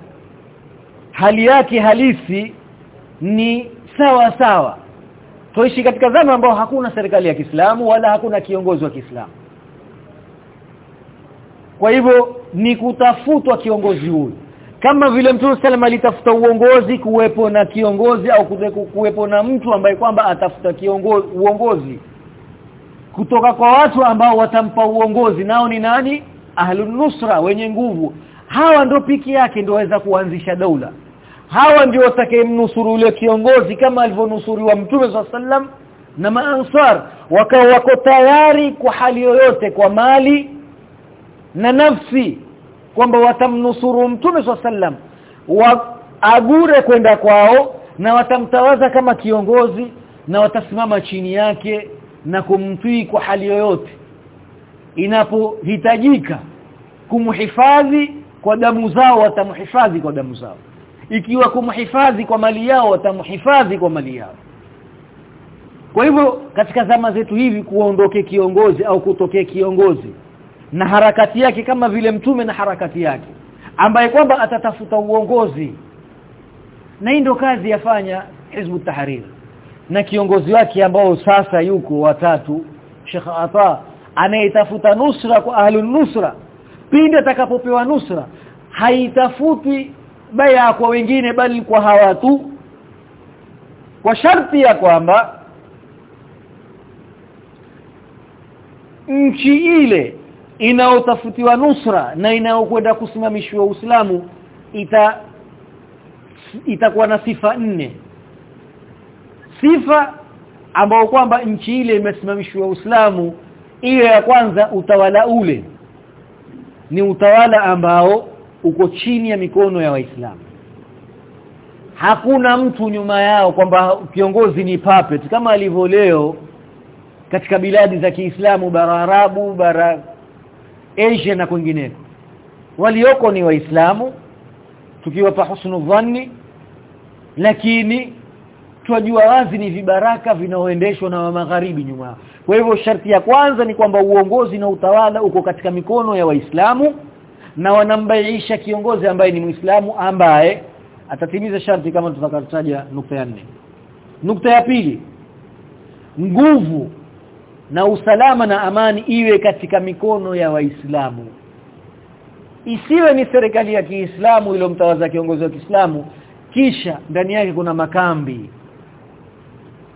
Hali yake halisi ni sawa sawa. Tuishi katika zama ambao hakuna serikali ya Kiislamu wala hakuna kiongozi wa Kiislamu kwa hivyo ni kutafutwa kiongozi huyu. Kama vile Mtume sallam alitafuta uongozi kuwepo na kiongozi au kuwepo na mtu ambaye kwamba atafuta kiongozi uongozi. Kutoka kwa watu ambao watampa uongozi nao ni nani? Ahlun nusra wenye nguvu. Hawa ndio piki yake ndio waweza kuanzisha daula. Hawa ndio watakayemnusuru yule kiongozi kama alivyonusuriwa mtume sallam na maansar. Wakao wako tayari kwa hali yoyote kwa mali na nafsi kwamba watamnusuru mtume sallam waagure kwenda kwao na watamtawaza kama kiongozi na watasimama chini yake na kumtii kwa hali yoyote. Inapohitajika kumhifadhi kwa damu zao watamhifadhi kwa damu zao. Ikiwa kumhifadhi kwa mali yao watamhifadhi kwa mali yao. Kwa hivyo katika zama zetu hivi kuondoke kiongozi au kutokea kiongozi na harakati yake kama vile mtume na harakati yake ambaye kwamba atatafuta uongozi. Na hii ndio kazi yafanya Hizbu Tahrir. Na kiongozi wake ambao sasa yuko watatu Sheikh Ata anayetafuta nusra kwa ahli nusra. Pindi atakapopewa nusra haitafuti baya kwa wengine bali kwa hawa tu. Kwa sharti ya kwamba nchi ile inaotafutiwa nusra na inayokwenda kusimamishwa Uislamu ita itakuwa na sifa nne. Sifa ambayo kwamba nchi ile imesimamishwa Uislamu ile ya kwanza utawala ule. Ni utawala ambao uko chini ya mikono ya Waislamu. Hakuna mtu nyuma yao kwamba kiongozi ni puppet kama alivyo leo katika biladi za Kiislamu bara Arabu bara Asia na kwingineko. Walioko ni waislamu tukiwapa husnu dhanni lakini twajua wazi ni vibaraka vinaoendeshwa na magharibi nyuma. Kwa hivyo sharti ya kwanza ni kwamba uongozi na utawala uko katika mikono ya waislamu na wanambaisha kiongozi ambaye ni muislamu ambaye atatimiza sharti kama tutakataja nukta ya nne. Nukta ya pili nguvu na usalama na amani iwe katika mikono ya waislamu. Isiwe ni serikali ya Kiislamu iliyomtawaza kiongozi wa Kiislamu kisha ndani yake kuna makambi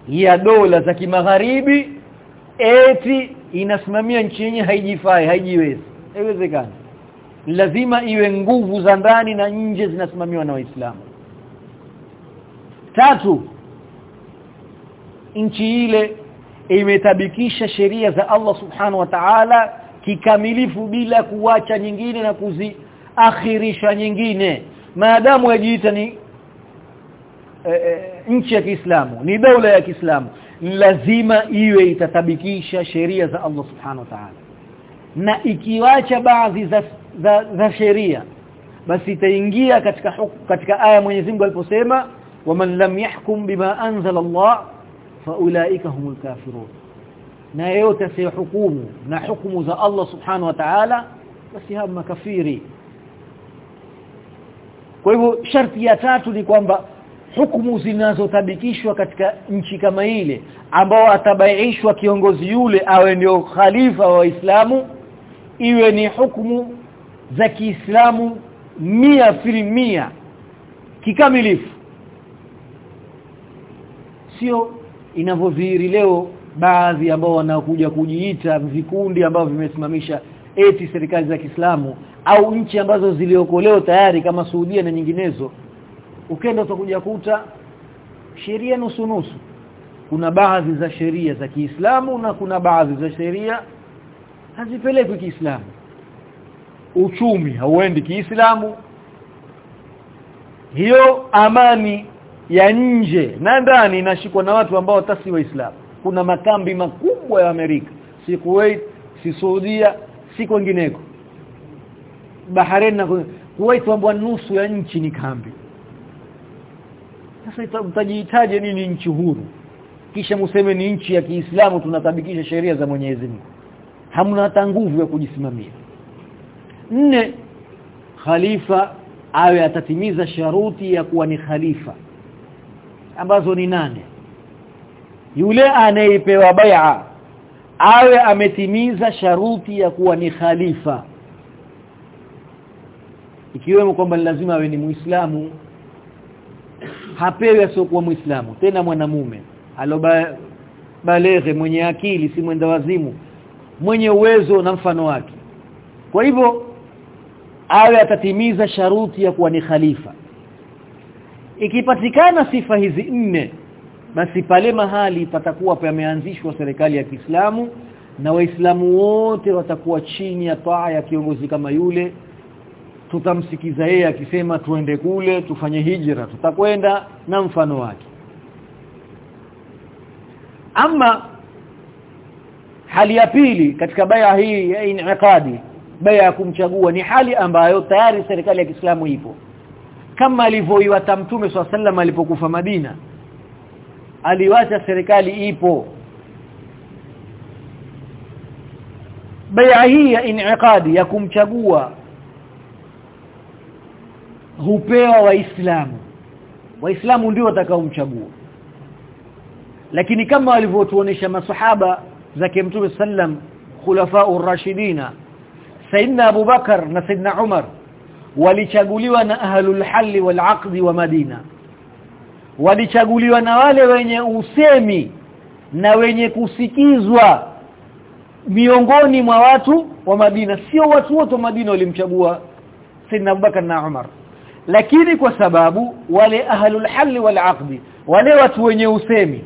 ya dola za kimagharibi eti inasimamia nchi yenyewe haijifai haijiwezi. Haiwezekani. Lazima iwe nguvu za ndani na nje zinasimamiwa na waislamu. Tatu nchi ile imetabikisha sheria za Allah subhanahu wa ta'ala kikamilifu bila kuwacha nyingine na kuziakhirisha nyingine. Maadamu yajiita ni e, e, nchi ya Kiislamu ni dola ya Kiislamu lazima iwe itatabikisha sheria za Allah subhanahu wa ta'ala. Na ikiwacha baadhi za, za, za sheria basi itaingia katika katika aya Mwenyezi Mungu aliposema waman lam yahkum bima anzala Allah faulaika humul kafirun. Na yeyote asiyehukumu na hukumu za Allah subhanahu wa ta'ala basi hao makafiri. Kwa hivyo sharti ya tatu ni kwamba hukumu zinazotabikishwa katika nchi kama ile ambao atabaiishwa kiongozi yule awe ndio khalifa wa Waislamu iwe ni hukumu za Kiislamu mia filimia kikamilifu. Sio inavyodhihiri leo baadhi ambao wanakuja kujiita vikundi ambao vimesimamisha eti serikali za Kiislamu au nchi ambazo ziliokolewa tayari kama Saudia na nyinginezo. Ukenda utakuja kuta sheria nusu nusu. Kuna baadhi za sheria za Kiislamu na kuna baadhi za sheria hazipelekwi Kiislamu. Uchumi hauendi Kiislamu. Hiyo amani ya nje na ndani inashikwa na watu ambao tasi waislamu. Kuna makambi makubwa ya Amerika. Si Kuwait si Saudia si kwingineko. Bahrain na Kuwait ambao nusu ya nchi ni kambi. Sasa utajihitaje nini nchi huru? Kisha museme ni nchi ya Kiislamu tunatabikisha sheria za Mwenyezi Mungu. Hamna hata nguvu ya kujisimamia. Nne khalifa awe atatimiza sharuti ya kuwa ni khalifa ambazo ni nane. Yule anayepewa bai'a awe ametimiza sharuti ya kuwa ni khalifa. Ikiwemo kwamba lazima awe ni muislamu. Hapewi asiokuwa muislamu tena mwanamume. Aloba mwenye akili si mwenda wazimu. Mwenye uwezo na mfano wake. Kwa hivyo awe atatimiza sharuti ya kuwa ni khalifa ikipatikana sifa hizi nne basi pale mahali patakuwa pameanzishwa serikali ya Kiislamu na waislamu wote watakuwa chini ya taa ya kiongozi kama yule tutamsikiza yeye akisema tuende kule tufanye hijra tutakwenda na mfano wake. Ama hali ya pili katika baya hii ya inqadi baya ya kumchagua ni hali ambayo tayari serikali ya Kiislamu ipo kama alivyoiwata mtume swalla alipokufa Madina. Aliwacha serikali ipo. Baya hii ya inqadi ya kumchagua hupewa waislamu. Waislamu ndio watakaomchagua. Lakini kama walivyotuonesha masahaba zake mtume sallam khulafa ar-rashidina sayyidina Abu Bakar na sayyidina Umar walichaguliwa na ahlul halli wal aqdi wa Madina. Walichaguliwa na wale wenye usemi na wenye kusikizwa miongoni mwa watu wa Madina. Sio watu wote wa Madina walimchagua Sayyidina Abubakar na Umar. Lakini kwa sababu wale ahlul halli wal aqdi wale watu wenye usemi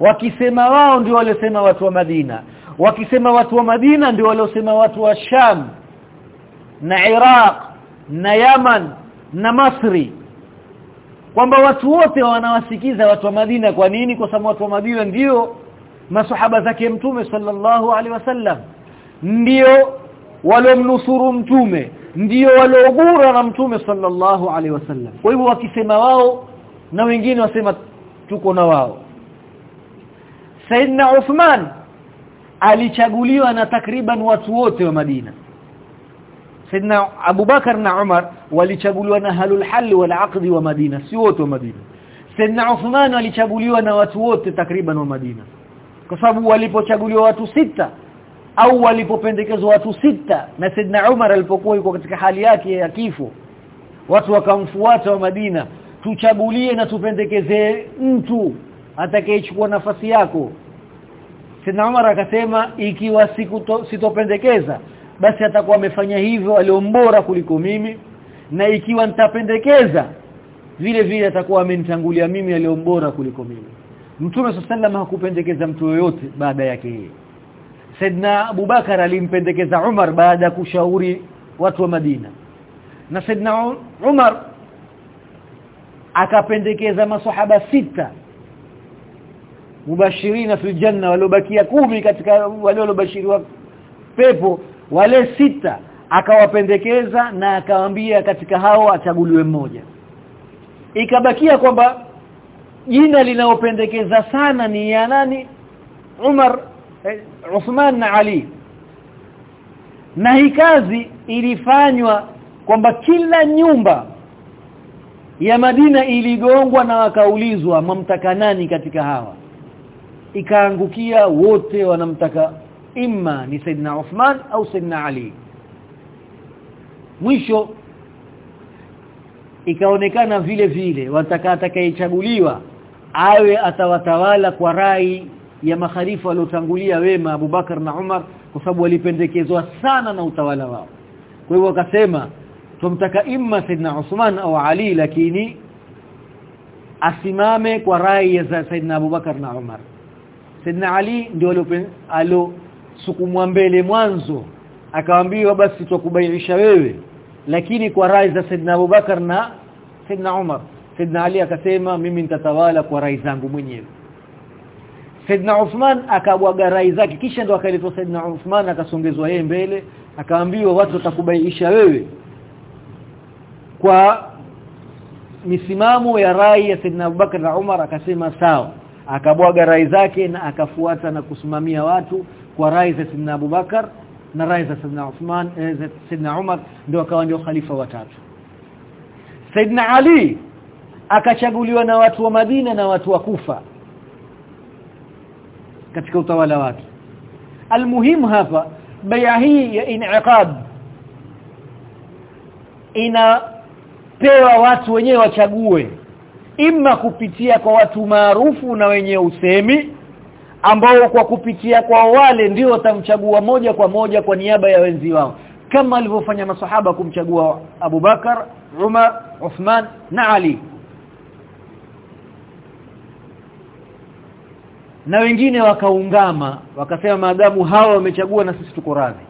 wakisema wao ndio waliosema watu wa Madina wakisema watu wa Madina ndio waliosema watu wa Sham na Iraq na Yaman na Masri. Kwamba watu wote wanawasikiza watu wa Madina. Kwa nini? Kwa sababu watu wa Madina ndio masahaba zake mtume sallallahu alaihi wasallam. Ndio waliomnusuru mtume. Ndio waliogura na mtume sallallahu alaihi wasallam. Kwa hivyo wakisema wao na wengine wasema tuko na wao. Saidna Uthman alichaguliwa na takriban watu wote wa Madina Saidna Abu Bakar na Umar walichaguliwa na halul hal wal aqd wa Madina si wote wa Madina. Saidna Uthman walichaguliwa na watu wote takriban wa Madina. Kwa sababu walipochaguliwa watu sita au walipopendekezwa watu sita na Saidna Umar alipokuwa yuko katika hali yake ya kifo watu wakamfuata wa Madina tuchagulie na tupendekeze mtu atakayechukua nafasi yako. Saidna Umar akasema ikiwa siku sitopendekeza basi atakuwa amefanya hivyo aliombora kuliko mimi na ikiwa nitapendekeza vile vile atakuwa amenitangulia mimi aliombora kuliko mimi. Mtume sallam hakupendekeza mtu yoyote baada yake yeye. Saidna Abubakar alimpendekeza Umar baada ya kushauri watu wa Madina. Na Saidna Umar akapendekeza maswahaba sita mubashirina fil janna waliobakia kumi katika wale waliobashiriwa pepo wale sita akawapendekeza na akawaambia katika hao achaguliwe mmoja. Ikabakia kwamba jina linaopendekeza sana ni ya nani? Umar eh, Uthman na Ali. Na hii kazi ilifanywa kwamba kila nyumba ya Madina iligongwa na wakaulizwa mamtaka nani katika hawa? Ikaangukia wote wanamtaka imma ni Saidina Uthman au Saidina Ali. Mwisho ikaonekana vile vile wataka atakayechaguliwa awe atawatawala kwa rai ya makhalifa waliotangulia wema Abubakar na Umar kwa sababu walipendekezwa sana na utawala wao. Kwa hivyo wakasema tumtaka imma Saidna Uthman au Ali lakini asimame kwa rai ya Saidna Abubakar na Umar. Saidna Ali ndio alo sukumwa mbele mwanzo akaambiwa basi tukubainisha wewe. Lakini kwa rai za Saidna Abubakar na Saidna Umar Saidna Ali akasema mimi nitatawala kwa rai zangu mwenyewe. Saidna Uthman akabwaga rai zake kisha ndo akaletwa Saidna Uthman akasongezwa yeye mbele akaambiwa watu watakubainisha wewe kwa misimamo ya rai ya Saidna Abubakar na Umar. Akasema sawa. Akabwaga rai zake na akafuata na kusimamia watu kwa rai za Saidna Abubakar na rai za Sidna Uthman eh, za Sidna Umar ndio akawa ndio khalifa watatu. Sidna Ali akachaguliwa na watu wa Madina na watu wa Kufa katika utawala wake. Almuhimu hapa bai'a hii ya in'iqad inapewa watu wenyewe wachague imma kupitia kwa watu maarufu na wenye usemi ambao kwa kupitia kwa wale ndio watamchagua moja kwa moja kwa niaba ya wenzi wao kama alivyofanya masahaba kumchagua Abu Bakar, Umar, Uthman na Ali. Na wengine wakaungama wakasema maadamu hawa wamechagua na sisi tuko radhi.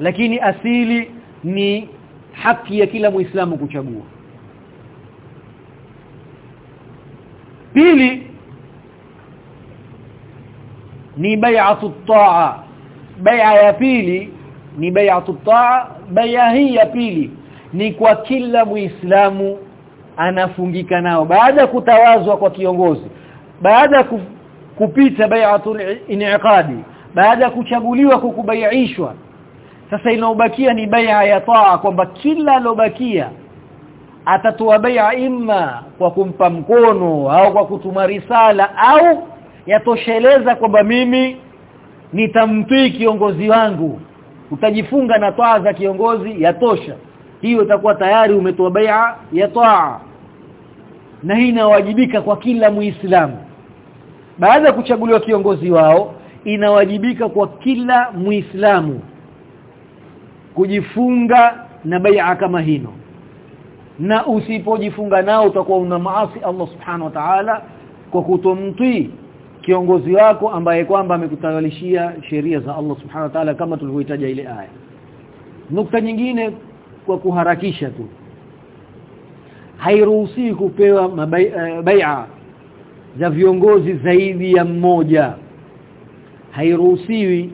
Lakini asili ni haki ya kila muislamu kuchagua. Pili ni bai'atu taa. Bai'a ya pili ni bai'atu taa. Bai'a hii ya pili ni kwa kila muislamu anafungika nao. Baada kutawazwa kwa kiongozi baada kupita baiatu in'iqadi baada kuchaguliwa kukubaiishwa sasa inaobakia ni bai'a ya taa kwamba kila alobakia atatoa bai'a imma kwa kumpa mkono au kwa kutuma risala au yatosheleza kwamba mimi nitamtii kiongozi wangu. Utajifunga na toa za kiongozi yatosha. Hiyo itakuwa tayari umetoa bai'a ya toa na hii inawajibika kwa kila muislamu. Baada ya kuchaguliwa kiongozi wao inawajibika kwa kila muislamu kujifunga na bai'a kama hino. Na usipojifunga nao utakuwa una maasi Allah subhanahu wa ta'ala kwa kutomtii kiongozi wako ambaye kwamba amekutawalishia sheria za Allah subhanahu wa ta'ala kama tulivyoitaja ile aya. Nukta nyingine kwa kuharakisha tu. Hairuhusi kupewa bai'a za viongozi zaidi ya mmoja. Hairuhusiwi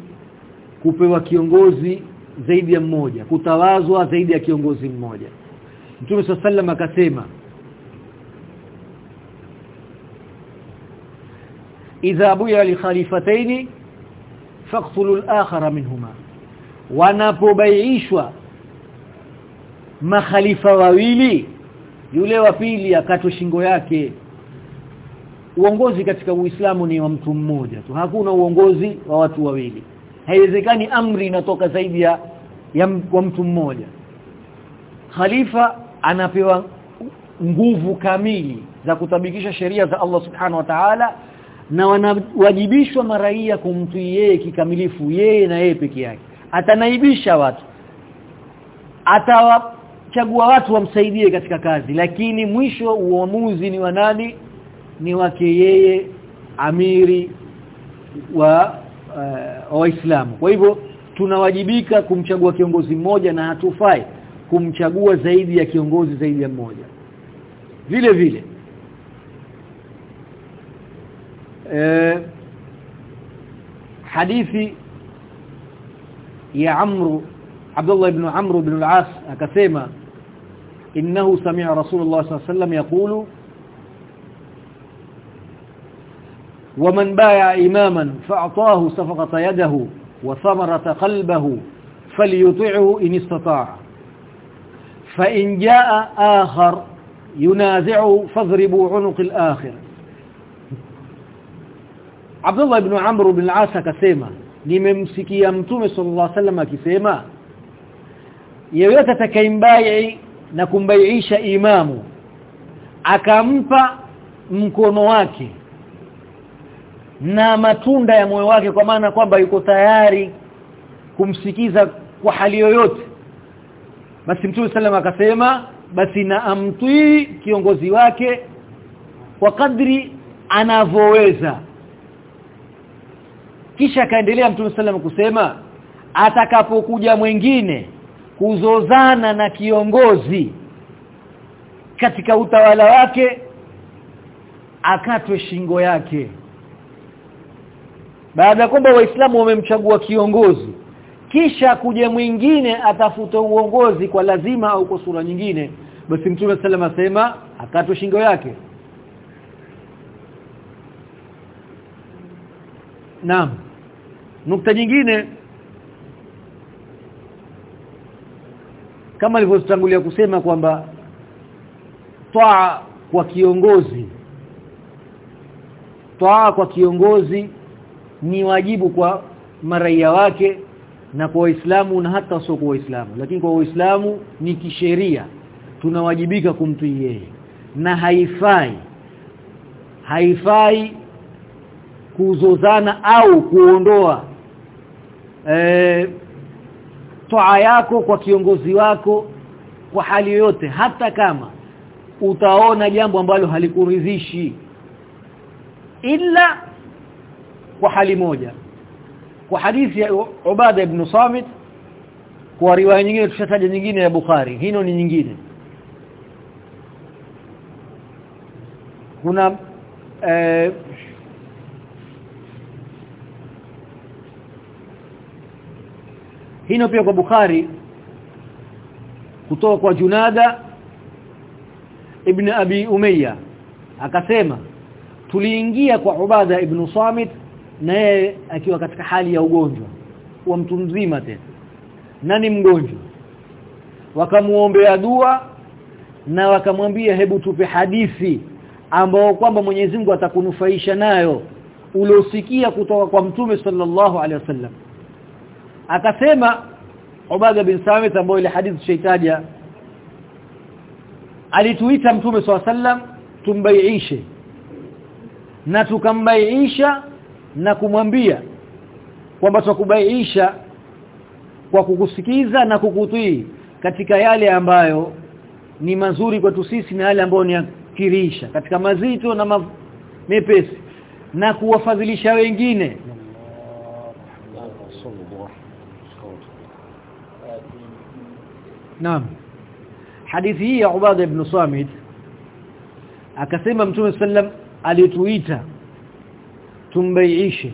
kupewa kiongozi zaidi ya mmoja kutawazwa zaidi ya kiongozi mmoja. Mtume sallam akasema idha buya li khalifataini faqtulu al-akhara minhuma wanapobaishwa makhalifa wawili yule wa pili akatwe shingo yake uongozi katika Uislamu ni wa mtu mmoja tu hakuna uongozi wa watu wawili haiwezekani amri inatoka zaidi ya, ya wa mtu mmoja khalifa anapewa nguvu kamili za kutabikisha sheria za Allah subhanahu wa ta'ala na wanawajibishwa maraia kumtii yeye kikamilifu yeye na yeye peke yake. Atanaibisha watu. Atawachagua watu wamsaidie katika kazi. Lakini mwisho uamuzi ni wa nani? Ni wake yeye amiri wa uh, waislamu. Kwa hivyo tunawajibika kumchagua kiongozi mmoja na hatufai kumchagua zaidi ya kiongozi zaidi ya mmoja. Vile vile آه، حديثي يا عمرو عبد الله بن عمرو بن العاص اكسم إنه سمع رسول الله صلى الله عليه وسلم يقول ومن بايع إماما فأعطاه صفقة يده وثمرة قلبه فليطعه إن استطاع. فإن جاء آخر ينازعه فاضربوا عنق الآخر. Abdullah ibn Amr ibn al-As akasema nimemsikia Mtume sallallahu alaihi wasallam akisema yeyote atakayembai na kumbaiisha imamu akampa mkono wake na matunda ya moyo wake kwa maana kwamba yuko tayari kumsikiza kwa hali yoyote. Basi Mtume sallallahu akasema basi na amtii kiongozi wake kwa kadri anavyoweza kisha akaendelea Mtume sallam kusema atakapokuja mwingine kuzozana na kiongozi katika utawala wake akatwe shingo yake. Baada ya kwamba waislamu wamemchagua kiongozi kisha kuja mwingine atafuta uongozi kwa lazima au kwa sura nyingine basi mtume sallam asema akatwe shingo yake. Naam nukta nyingine. Kama alivyotangulia kusema kwamba twaa kwa kiongozi. Twaa kwa kiongozi ni wajibu kwa maraia wake na kwa waislamu na hata sio kwa waislamu. Lakini kwa waislamu ni kisheria. Tunawajibika kumtii yeye. Na haifai haifai kuzozana au kuondoa e, toa yako kwa kiongozi wako kwa hali yoyote hata kama utaona jambo ambalo halikuridhishi ila kwa hali moja. Kwa hadithi ya Ubada ibn Samit kwa riwaya nyingine tushataja nyingine ya Bukhari. Hino ni nyingine. Kuna eh, hino pia kwa Bukhari kutoka kwa Junada ibn Abi Umayya. Akasema tuliingia kwa Ubada ibn Samit na yeye akiwa katika hali ya ugonjwa wa mtu mzima tena nani mgonjwa. Wakamuombea dua na wakamwambia hebu tupe hadithi ambao kwamba Mwenyezi Mungu atakunufaisha nayo uliosikia kutoka kwa mtume sallallahu alaihi wasallam akasema Ubaga bin Samit ambaye ile hadithi shaitaja alituita mtume swalla sallam tumbaiishe. Na tukambaiisha na kumwambia kwamba tukubaiisha kwa kukusikiza na kukutii katika yale ambayo ni mazuri kwetu sisi na yale ambayo ni yakirisha katika mazito na mepesi na kuwafadhilisha wengine Naam. Hadithi hii ya Ubada ibn Samit akasema Mtume sallam alituita tumbaiishe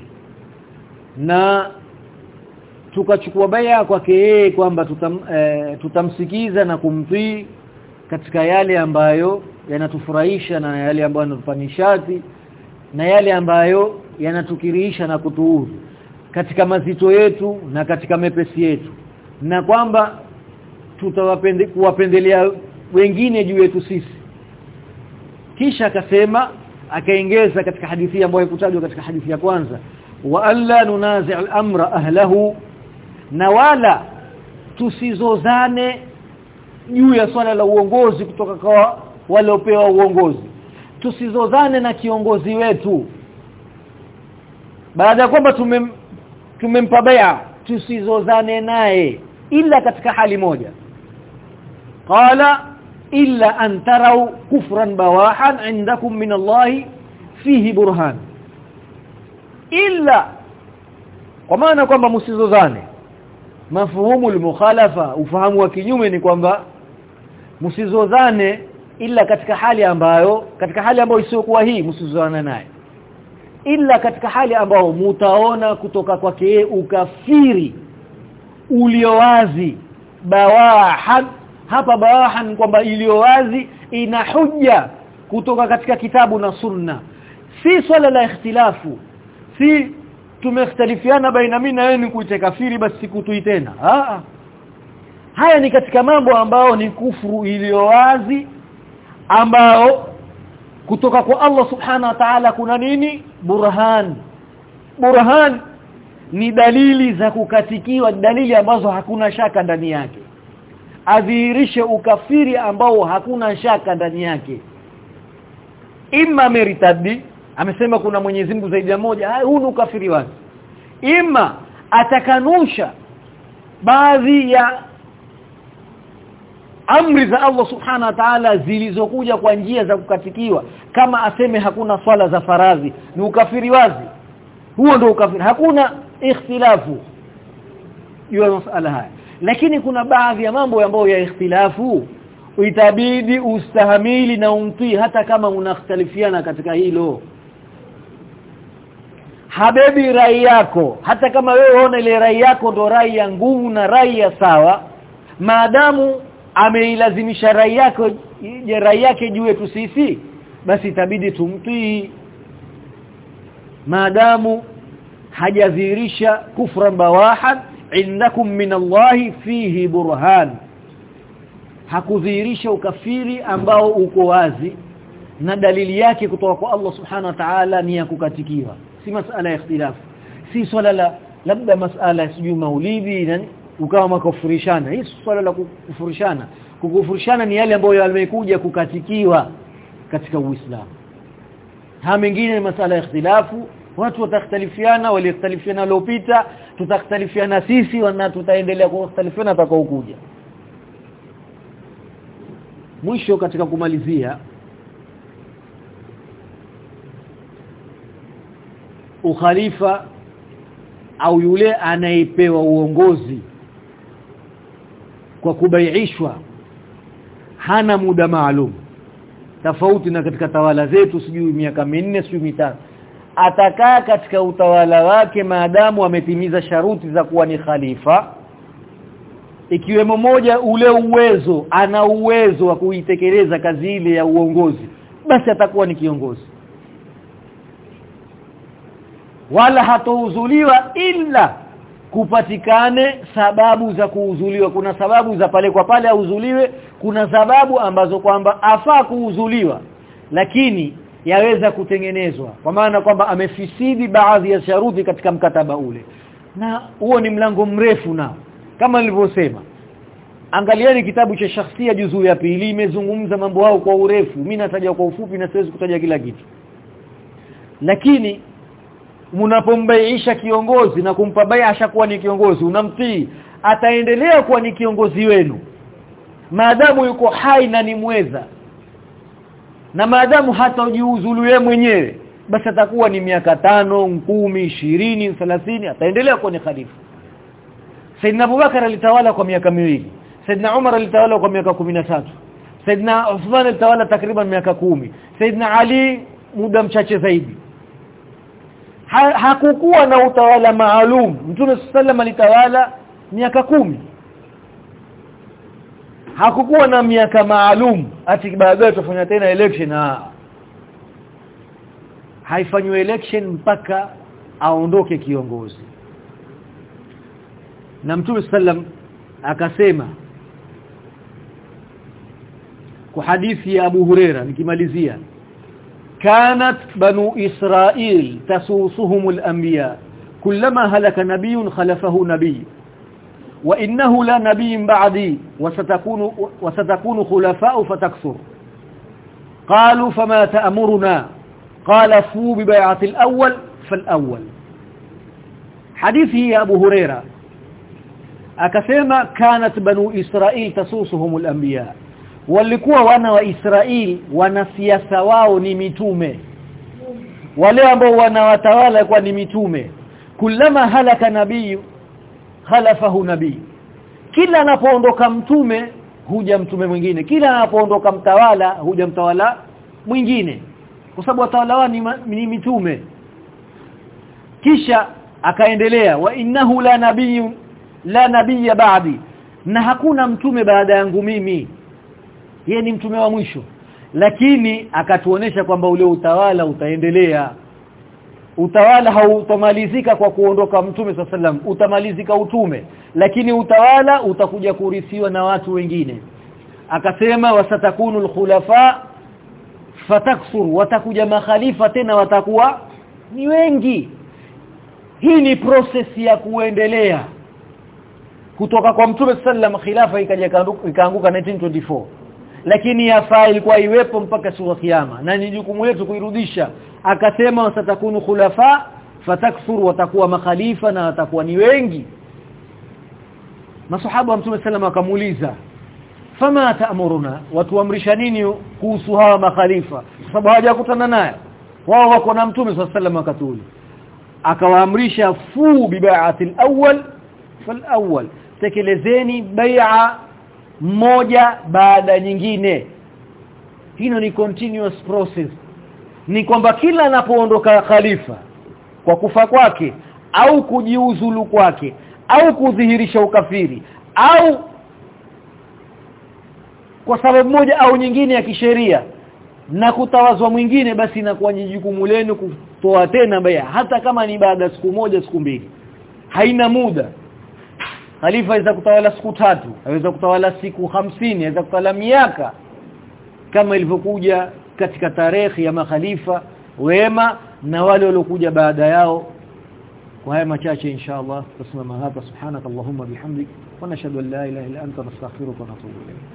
na tukachukua baya kwake yeye kwamba tutam, e, tutamsikiza na kumtii katika yale ambayo yanatufurahisha na yale ambayo yanatupa nishati na yale ambayo yanatukirisha na kutuudhi katika mazito yetu na katika mepesi yetu. Na kwamba tutawapende kuwapendelea wengine juu yetu sisi. Kisha akasema akaongeza katika hadithi ambayo ikutajwa katika hadithi ya kwanza wa alla nunazi' al-amra ahlahu na wala tusizozane juu ya swala la uongozi kutoka kwa waliopewa uongozi. Tusizozane na kiongozi wetu. Baada ya kwamba tumem tumempa bai'a tusizozane naye ila katika hali moja qala illa an taraw kufran bawahan indakum min Allah fihi burhan. Illa kwa maana kwamba msizozane. Mafuhumu al-mukhalafa ufahamu wa kinyume ni kwamba msizozane ila katika hali ambayo katika hali ambayo isiyokuwa hii msizozane naye. Ila katika hali ambayo mutaona kutoka kwake ukafiri uliowazi bawahan hapa bawahan kwamba iliyo wazi ina hujja kutoka katika kitabu na sunna. Si swala la ikhtilafu. Si tumekhtalifiana baina mimi na ni kuite kafiri basi sikutui tena. Ah haya ni katika mambo ambao ni kufuru iliyo wazi ambao kutoka kwa Allah subhana wa ta'ala kuna nini? Burhan. Burhan ni dalili za kukatikiwa dalili ambazo hakuna shaka ndani yake adhihirishe ukafiri ambao hakuna shaka ndani yake. Imma meritadi amesema kuna Mwenyezi Mungu zaidi ya moja huu ni ukafiri wazi imma atakanusha baadhi ya amri za Allah subhana wa ta'ala zilizokuja kwa njia za kukatikiwa kama aseme hakuna swala za faradhi ni ukafiri wazi. Huo ndio ukafiri. Hakuna ikhtilafu. Juu masala haya lakini kuna baadhi ya mambo ambayo ya ikhtilafu. Itabidi ustahamili na umtii hata kama unakhtalifiana katika hilo. Habebi rai yako. Hata kama wewe uone ile rai yako ndo rai ya nguvu na rai ya sawa maadamu ameilazimisha rai yako je rai yake juu yetu sisi basi itabidi tumtii. Maadamu hajadhihirisha kufra bawahan innakum min Allahi fihi burhan. Hakudhihirisha ukafiri ambao uko wazi na dalili yake kutoka kwa Allah subhanahu wa ta'ala ni ya kukatikiwa. Si masala ya ikhtilafu si swala la labda masala sijui maulidi na ukawa makufurishana. Hii swala la kukufurishana kukufurishana ni yale ambayo yamekuja kukatikiwa katika Uislamu. Ha mengine ni masala ya ikhtilafu watu watakhtalifiana waliokhtalifiana waliopita tutakhtalifiana sisi na tutaendelea kukhtalifiana atakaokuja mwisho katika kumalizia ukhalifa au yule anayepewa uongozi kwa kubaiishwa hana muda maalum. Tofauti na katika tawala zetu sijui miaka minne sijui mitatu atakaa katika utawala wake maadamu ametimiza sharuti za kuwa ni khalifa ikiwemo moja ule uwezo ana uwezo wa kuitekeleza kazi ile ya uongozi basi atakuwa ni kiongozi. Wala hatouzuliwa ila kupatikane sababu za kuuzuliwa kuna sababu za pale kwa pale auzuliwe kuna sababu ambazo kwamba afaa kuuzuliwa lakini yaweza kutengenezwa. Kwa maana kwamba amefisidi baadhi ya sharuti katika mkataba ule. Na huo ni mlango mrefu na kama nilivyosema angalieni kitabu cha shakhsia juzuu ya pili imezungumza mambo hao kwa urefu. Mimi nataja kwa ufupi na siwezi kutaja kila kitu. Lakini mnapombaiisha kiongozi na kumpa baya ashakuwa ni kiongozi unamtii ataendelea kuwa ni kiongozi wenu. Maadamu yuko hai na ni mweza na maadamu hata ujiuzulu yeye mwenyewe basi atakuwa ni miaka tano kumi ishirini thelathini ataendelea kuwa ni khalifa. Saidna Abubakar alitawala kwa miaka miwili. Saidna Umar alitawala kwa miaka tatu. Saidna Uthman alitawala takriban miaka kumi. Saidna Ali muda mchache zaidi. Ha, hakukuwa na utawala maalum. Mtume sallam alitawala miaka kumi hakukuwa na miaka maalum ati baadaye tufanya tena election ha. Haifanywi election mpaka aondoke kiongozi. Na mtume sallam akasema kwa hadithi ya Abu Huraira nikimalizia kanat banu Israil tasusuhum al-anbiya kullama halaka nabiyun khalafahu nabiyyun وإنه لا نبي بعدي وستكون, وستكون خلفاء فتكثر. قالوا فما تأمرنا؟ قال فو ببيعة الأول فالأول. حديثه يا أبو هريرة. أكثيما كانت بنو إسرائيل تسوسهم الأنبياء. walikuwa wana wa Israeli wanasiasa wao ni mitume wale ambao wanawatawala kwa ni khalafahu nabii kila anapoondoka mtume huja mtume mwingine. Kila anapoondoka mtawala huja mtawala mwingine. Kwa sababu watawala wao ni, ni mitume. Kisha akaendelea wa innahu la nabii la nabii ba'di. Na hakuna mtume baada yangu mimi. Yeye ni mtume wa mwisho. Lakini akatuonesha kwamba ule utawala utaendelea utawala hautamalizika kwa kuondoka mtume sallam utamalizika utume. Lakini utawala utakuja kurithiwa na watu wengine. Akasema wasatakunu alkhulafa fataksur. Watakuja makhalifa tena watakuwa ni wengi. Hii ni process ya kuendelea. Kutoka kwa mtume sallam khilafa ikaja ikaanguka 1924 lakini yafaa ilikuwa iwepo mpaka siku ya kiyama. Na ni jukumu letu kuirudisha akasema wasatakunu khulafa fatakthuru watakuwa makhalifa na watakuwa ni wengi. Masahaba wa mtume sallam akamuuliza fama taamuruna watuamrisha nini kuhusu hawa makhalifa? Sababu hawajakutana naye. Wao wako na mtume sallam akatuli akawaamrisha fu bibai'ati alawwal fal-awwal tekelezeni bai'a moja baada nyingine. Hino ni continuous process ni kwamba kila anapoondoka khalifa kwa kufa kwake au kujiuzulu kwake au kudhihirisha ukafiri au kwa sababu moja au nyingine ya kisheria na kutawazwa mwingine basi inakuwa ni jukumu lenu kutoa tena baya hata kama ni baada siku moja siku mbili. Haina muda. Khalifa aweza kutawala siku tatu aweza kutawala siku hamsini aweza kutawala miaka kama ilivyokuja katika tarehe ya makhalifa wema na wale waliokuja baada yao. Kwa haya machache inshallah tusimama hapa. Subhanakallahumma bihamdik wa nashhadu an la ilaha illa anta nastaghfiruka wa natubu ilayk